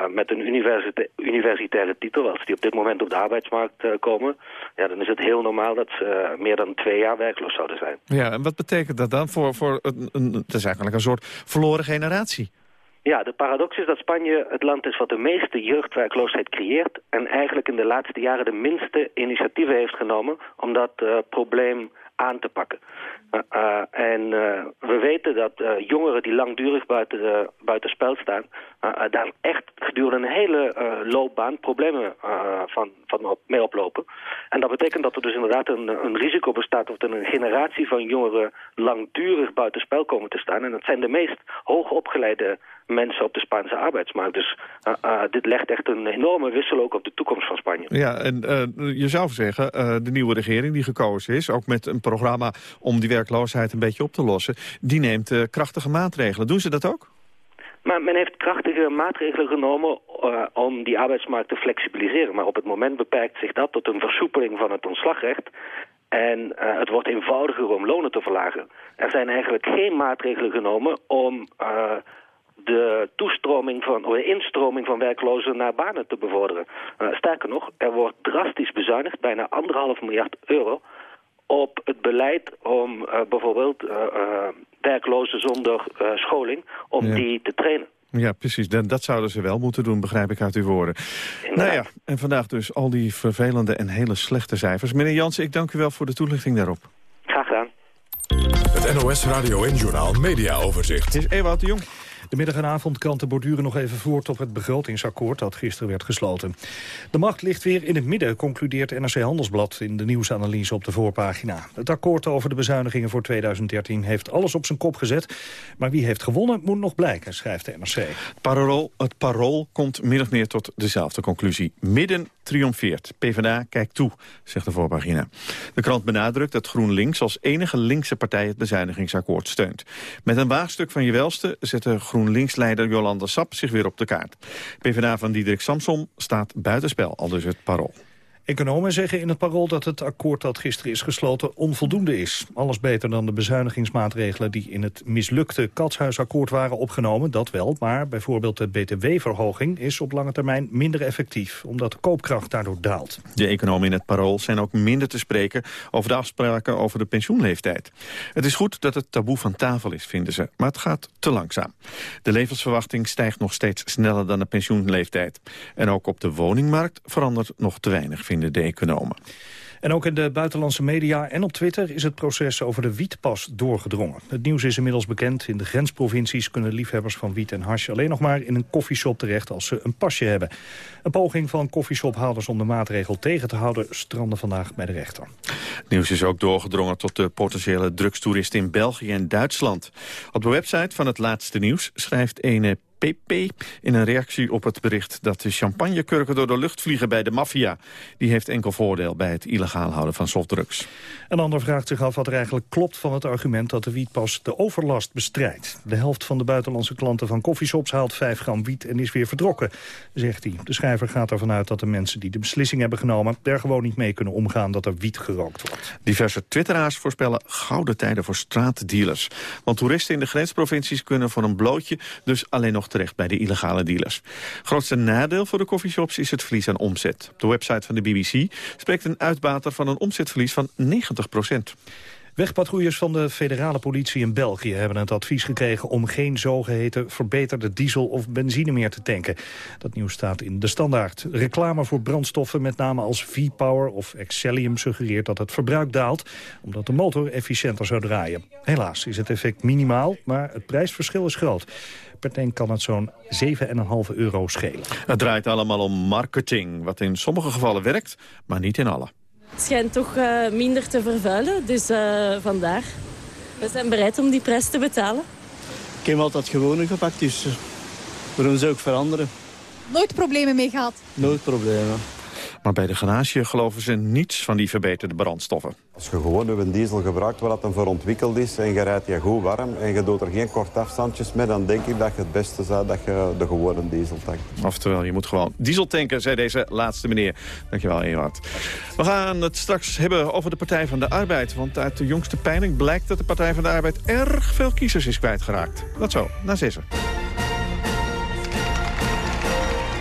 met een universita universitaire titel, als die op dit moment op de arbeidsmarkt uh, komen, ja, dan is het heel normaal dat ze uh, meer dan twee jaar werkloos zouden zijn. Ja, en wat betekent dat dan voor, voor een, een, het is eigenlijk een soort verloren generatie? Ja, de paradox is dat Spanje het land is wat de meeste jeugdwerkloosheid creëert... en eigenlijk in de laatste jaren de minste initiatieven heeft genomen om dat uh, probleem aan te pakken. Uh, uh, en uh, we weten dat jongeren die langdurig buiten, buiten spel staan... daar echt gedurende een hele loopbaan problemen van, van op, mee oplopen. En dat betekent dat er dus inderdaad een, een risico bestaat... dat er een generatie van jongeren langdurig buiten spel komen te staan. En dat zijn de meest hoogopgeleide mensen op de Spaanse arbeidsmarkt. Dus uh, uh, dit legt echt een enorme wissel ook op de toekomst van Spanje. Ja, en uh, je zou zeggen, de nieuwe regering die gekozen is... ook met een programma om die werkloosheid een beetje op te lossen... die neemt krachtige maatregelen. Doen ze dat ook? Maar men heeft krachtige maatregelen genomen uh, om die arbeidsmarkt te flexibiliseren. Maar op het moment beperkt zich dat tot een versoepeling van het ontslagrecht. En uh, het wordt eenvoudiger om lonen te verlagen. Er zijn eigenlijk geen maatregelen genomen om... Uh, de toestroming van, of de instroming van werklozen naar banen te bevorderen. Uh, sterker nog, er wordt drastisch bezuinigd, bijna anderhalf miljard euro, op het beleid om uh, bijvoorbeeld uh, werklozen zonder scholing, om Ja. die te trainen. Ja, precies. Dat, dat zouden ze wel moeten doen, begrijp ik uit uw woorden. Nou ja, en vandaag dus al die vervelende en hele slechte cijfers. Meneer Jansen, ik dank u wel voor de toelichting daarop. Graag gedaan. Het NOS Radio en Journaal Media Overzicht. is Ewout de Jong. De middag- en avondkranten borduren nog even voort op het begrotingsakkoord dat gisteren werd gesloten. De macht ligt weer in het midden, concludeert NRC Handelsblad in de nieuwsanalyse op de voorpagina. Het akkoord over de bezuinigingen voor 2013 heeft alles op zijn kop gezet. Maar wie heeft gewonnen moet nog blijken, schrijft de NRC. Parool, het parool komt min of meer tot dezelfde conclusie. Midden triomfeert. PvdA kijkt toe, zegt de voorpagina. De krant benadrukt dat GroenLinks als enige linkse partij het bezuinigingsakkoord steunt. Met een waagstuk van je welste zette GroenLinks-leider Jolanda Sap zich weer op de kaart. PvdA van Diederik Samsom staat buitenspel, al dus het parool. Economen zeggen in het parool dat het akkoord dat gisteren is gesloten onvoldoende is. Alles beter dan de bezuinigingsmaatregelen die in het mislukte Katshuisakkoord waren opgenomen, dat wel. Maar bijvoorbeeld de btw-verhoging is op lange termijn minder effectief, omdat de koopkracht daardoor daalt. De economen in het parool zijn ook minder te spreken over de afspraken over de pensioenleeftijd. Het is goed dat het taboe van tafel is, vinden ze, maar het gaat te langzaam. De levensverwachting stijgt nog steeds sneller dan de pensioenleeftijd. En ook op de woningmarkt verandert nog te weinig, vinden de economen. En ook in de buitenlandse media en op Twitter is het proces over de wietpas doorgedrongen. Het nieuws is inmiddels bekend. In de grensprovincies kunnen liefhebbers van wiet en hash alleen nog maar in een koffieshop terecht als ze een pasje hebben. Een poging van koffieshophouders om de maatregel tegen te houden strandde vandaag bij de rechter. Het nieuws is ook doorgedrongen tot de potentiële drugstoeristen in België en Duitsland. Op de website van het laatste nieuws schrijft ene PP in een reactie op het bericht dat de champagnekurken door de lucht vliegen bij de maffia. Die heeft enkel voordeel bij het illegaal houden van softdrugs. Een ander vraagt zich af wat er eigenlijk klopt van het argument dat de wietpas de overlast bestrijdt. De helft van de buitenlandse klanten van koffieshops haalt 5 gram wiet en is weer vertrokken, zegt hij. De schrijver gaat ervan uit dat de mensen die de beslissing hebben genomen er gewoon niet mee kunnen omgaan dat er wiet gerookt wordt. Diverse twitteraars voorspellen gouden tijden voor straatdealers. Want toeristen in de grensprovincies kunnen voor een blootje dus alleen nog terecht bij de illegale dealers. Grootste nadeel voor de coffeeshops is het verlies aan omzet. Op de website van de BBC spreekt een uitbater van een omzetverlies van 90 procent. Wegpatrouilles van de federale politie in België hebben het advies gekregen om geen zogeheten verbeterde diesel of benzine meer te tanken. Dat nieuws staat in de standaard. Reclame voor brandstoffen met name als V-Power of Excellium suggereert dat het verbruik daalt, omdat de motor efficiënter zou draaien. Helaas is het effect minimaal, maar het prijsverschil is groot. Per tank kan het zo'n 7,5 euro schelen. Het draait allemaal om marketing, wat in sommige gevallen werkt, maar niet in alle. Het schijnt toch eh, minder te vervuilen, dus eh, vandaar. We zijn bereid om die prijs te betalen. Ik heb altijd gewone gepakt, dus eh, waarom zou ik veranderen? Nooit problemen mee gehad. Nooit problemen. Maar bij de garage geloven ze niets van die verbeterde brandstoffen. Als je gewoon een diesel gebruikt waar dat dan voor ontwikkeld is en je rijdt je goed warm en je doet er geen korte afstandjes mee, dan denk ik dat je het beste zou dat je de gewone diesel tankt. Oftewel, je moet gewoon diesel tanken, zei deze laatste meneer. Dankjewel, Ewart. We gaan het straks hebben over de Partij van de Arbeid. Want uit de jongste peiling blijkt dat de Partij van de Arbeid erg veel kiezers is kwijtgeraakt. Dat zo, na zessen.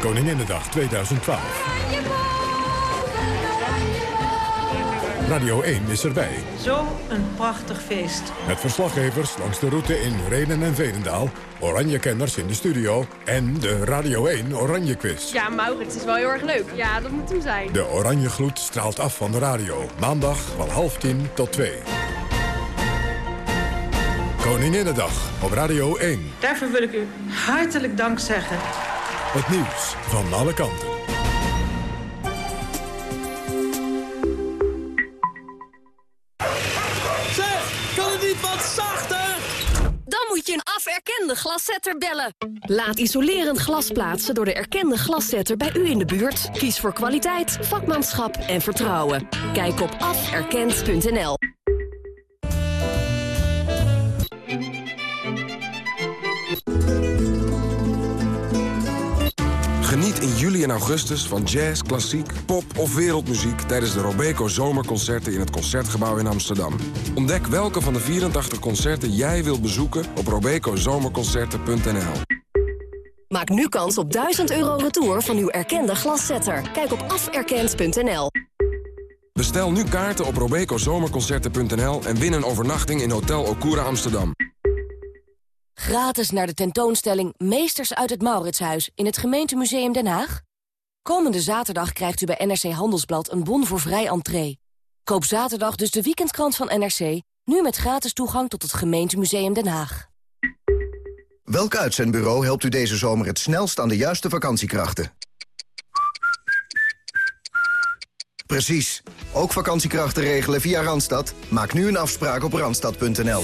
Koninginnedag 2012. Radio 1 is erbij. Zo een prachtig feest. Met verslaggevers langs de route in Renen en Veenendaal... Oranje-kenners in de studio en de Radio 1 Oranje Quiz. Ja, Maurits is wel heel erg leuk. Ja, dat moet hem zijn. De Oranje Gloed straalt af van de radio. Maandag van half tien tot twee. Koninginnedag op Radio 1. Daarvoor wil ik u hartelijk dank zeggen. Het nieuws van alle kanten. Je een aferkende glaszetter bellen. Laat isolerend glas plaatsen door de erkende glaszetter bij u in de buurt. Kies voor kwaliteit, vakmanschap en vertrouwen. Kijk op aferkend.nl. juli en augustus van jazz, klassiek, pop of wereldmuziek... tijdens de Robeco Zomerconcerten in het Concertgebouw in Amsterdam. Ontdek welke van de 84 concerten jij wilt bezoeken op robecozomerconcerten.nl. Maak nu kans op 1000 euro retour van uw erkende glaszetter. Kijk op aferkend.nl. Bestel nu kaarten op robecozomerconcerten.nl en win een overnachting in Hotel Okura Amsterdam. Gratis naar de tentoonstelling Meesters uit het Mauritshuis in het gemeentemuseum Den Haag? Komende zaterdag krijgt u bij NRC Handelsblad een bon voor vrij entree. Koop zaterdag dus de weekendkrant van NRC, nu met gratis toegang tot het gemeentemuseum Den Haag. Welk uitzendbureau helpt u deze zomer het snelst aan de juiste vakantiekrachten? Precies. Ook vakantiekrachten regelen via Randstad? Maak nu een afspraak op randstad.nl.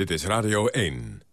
Dit is Radio 1.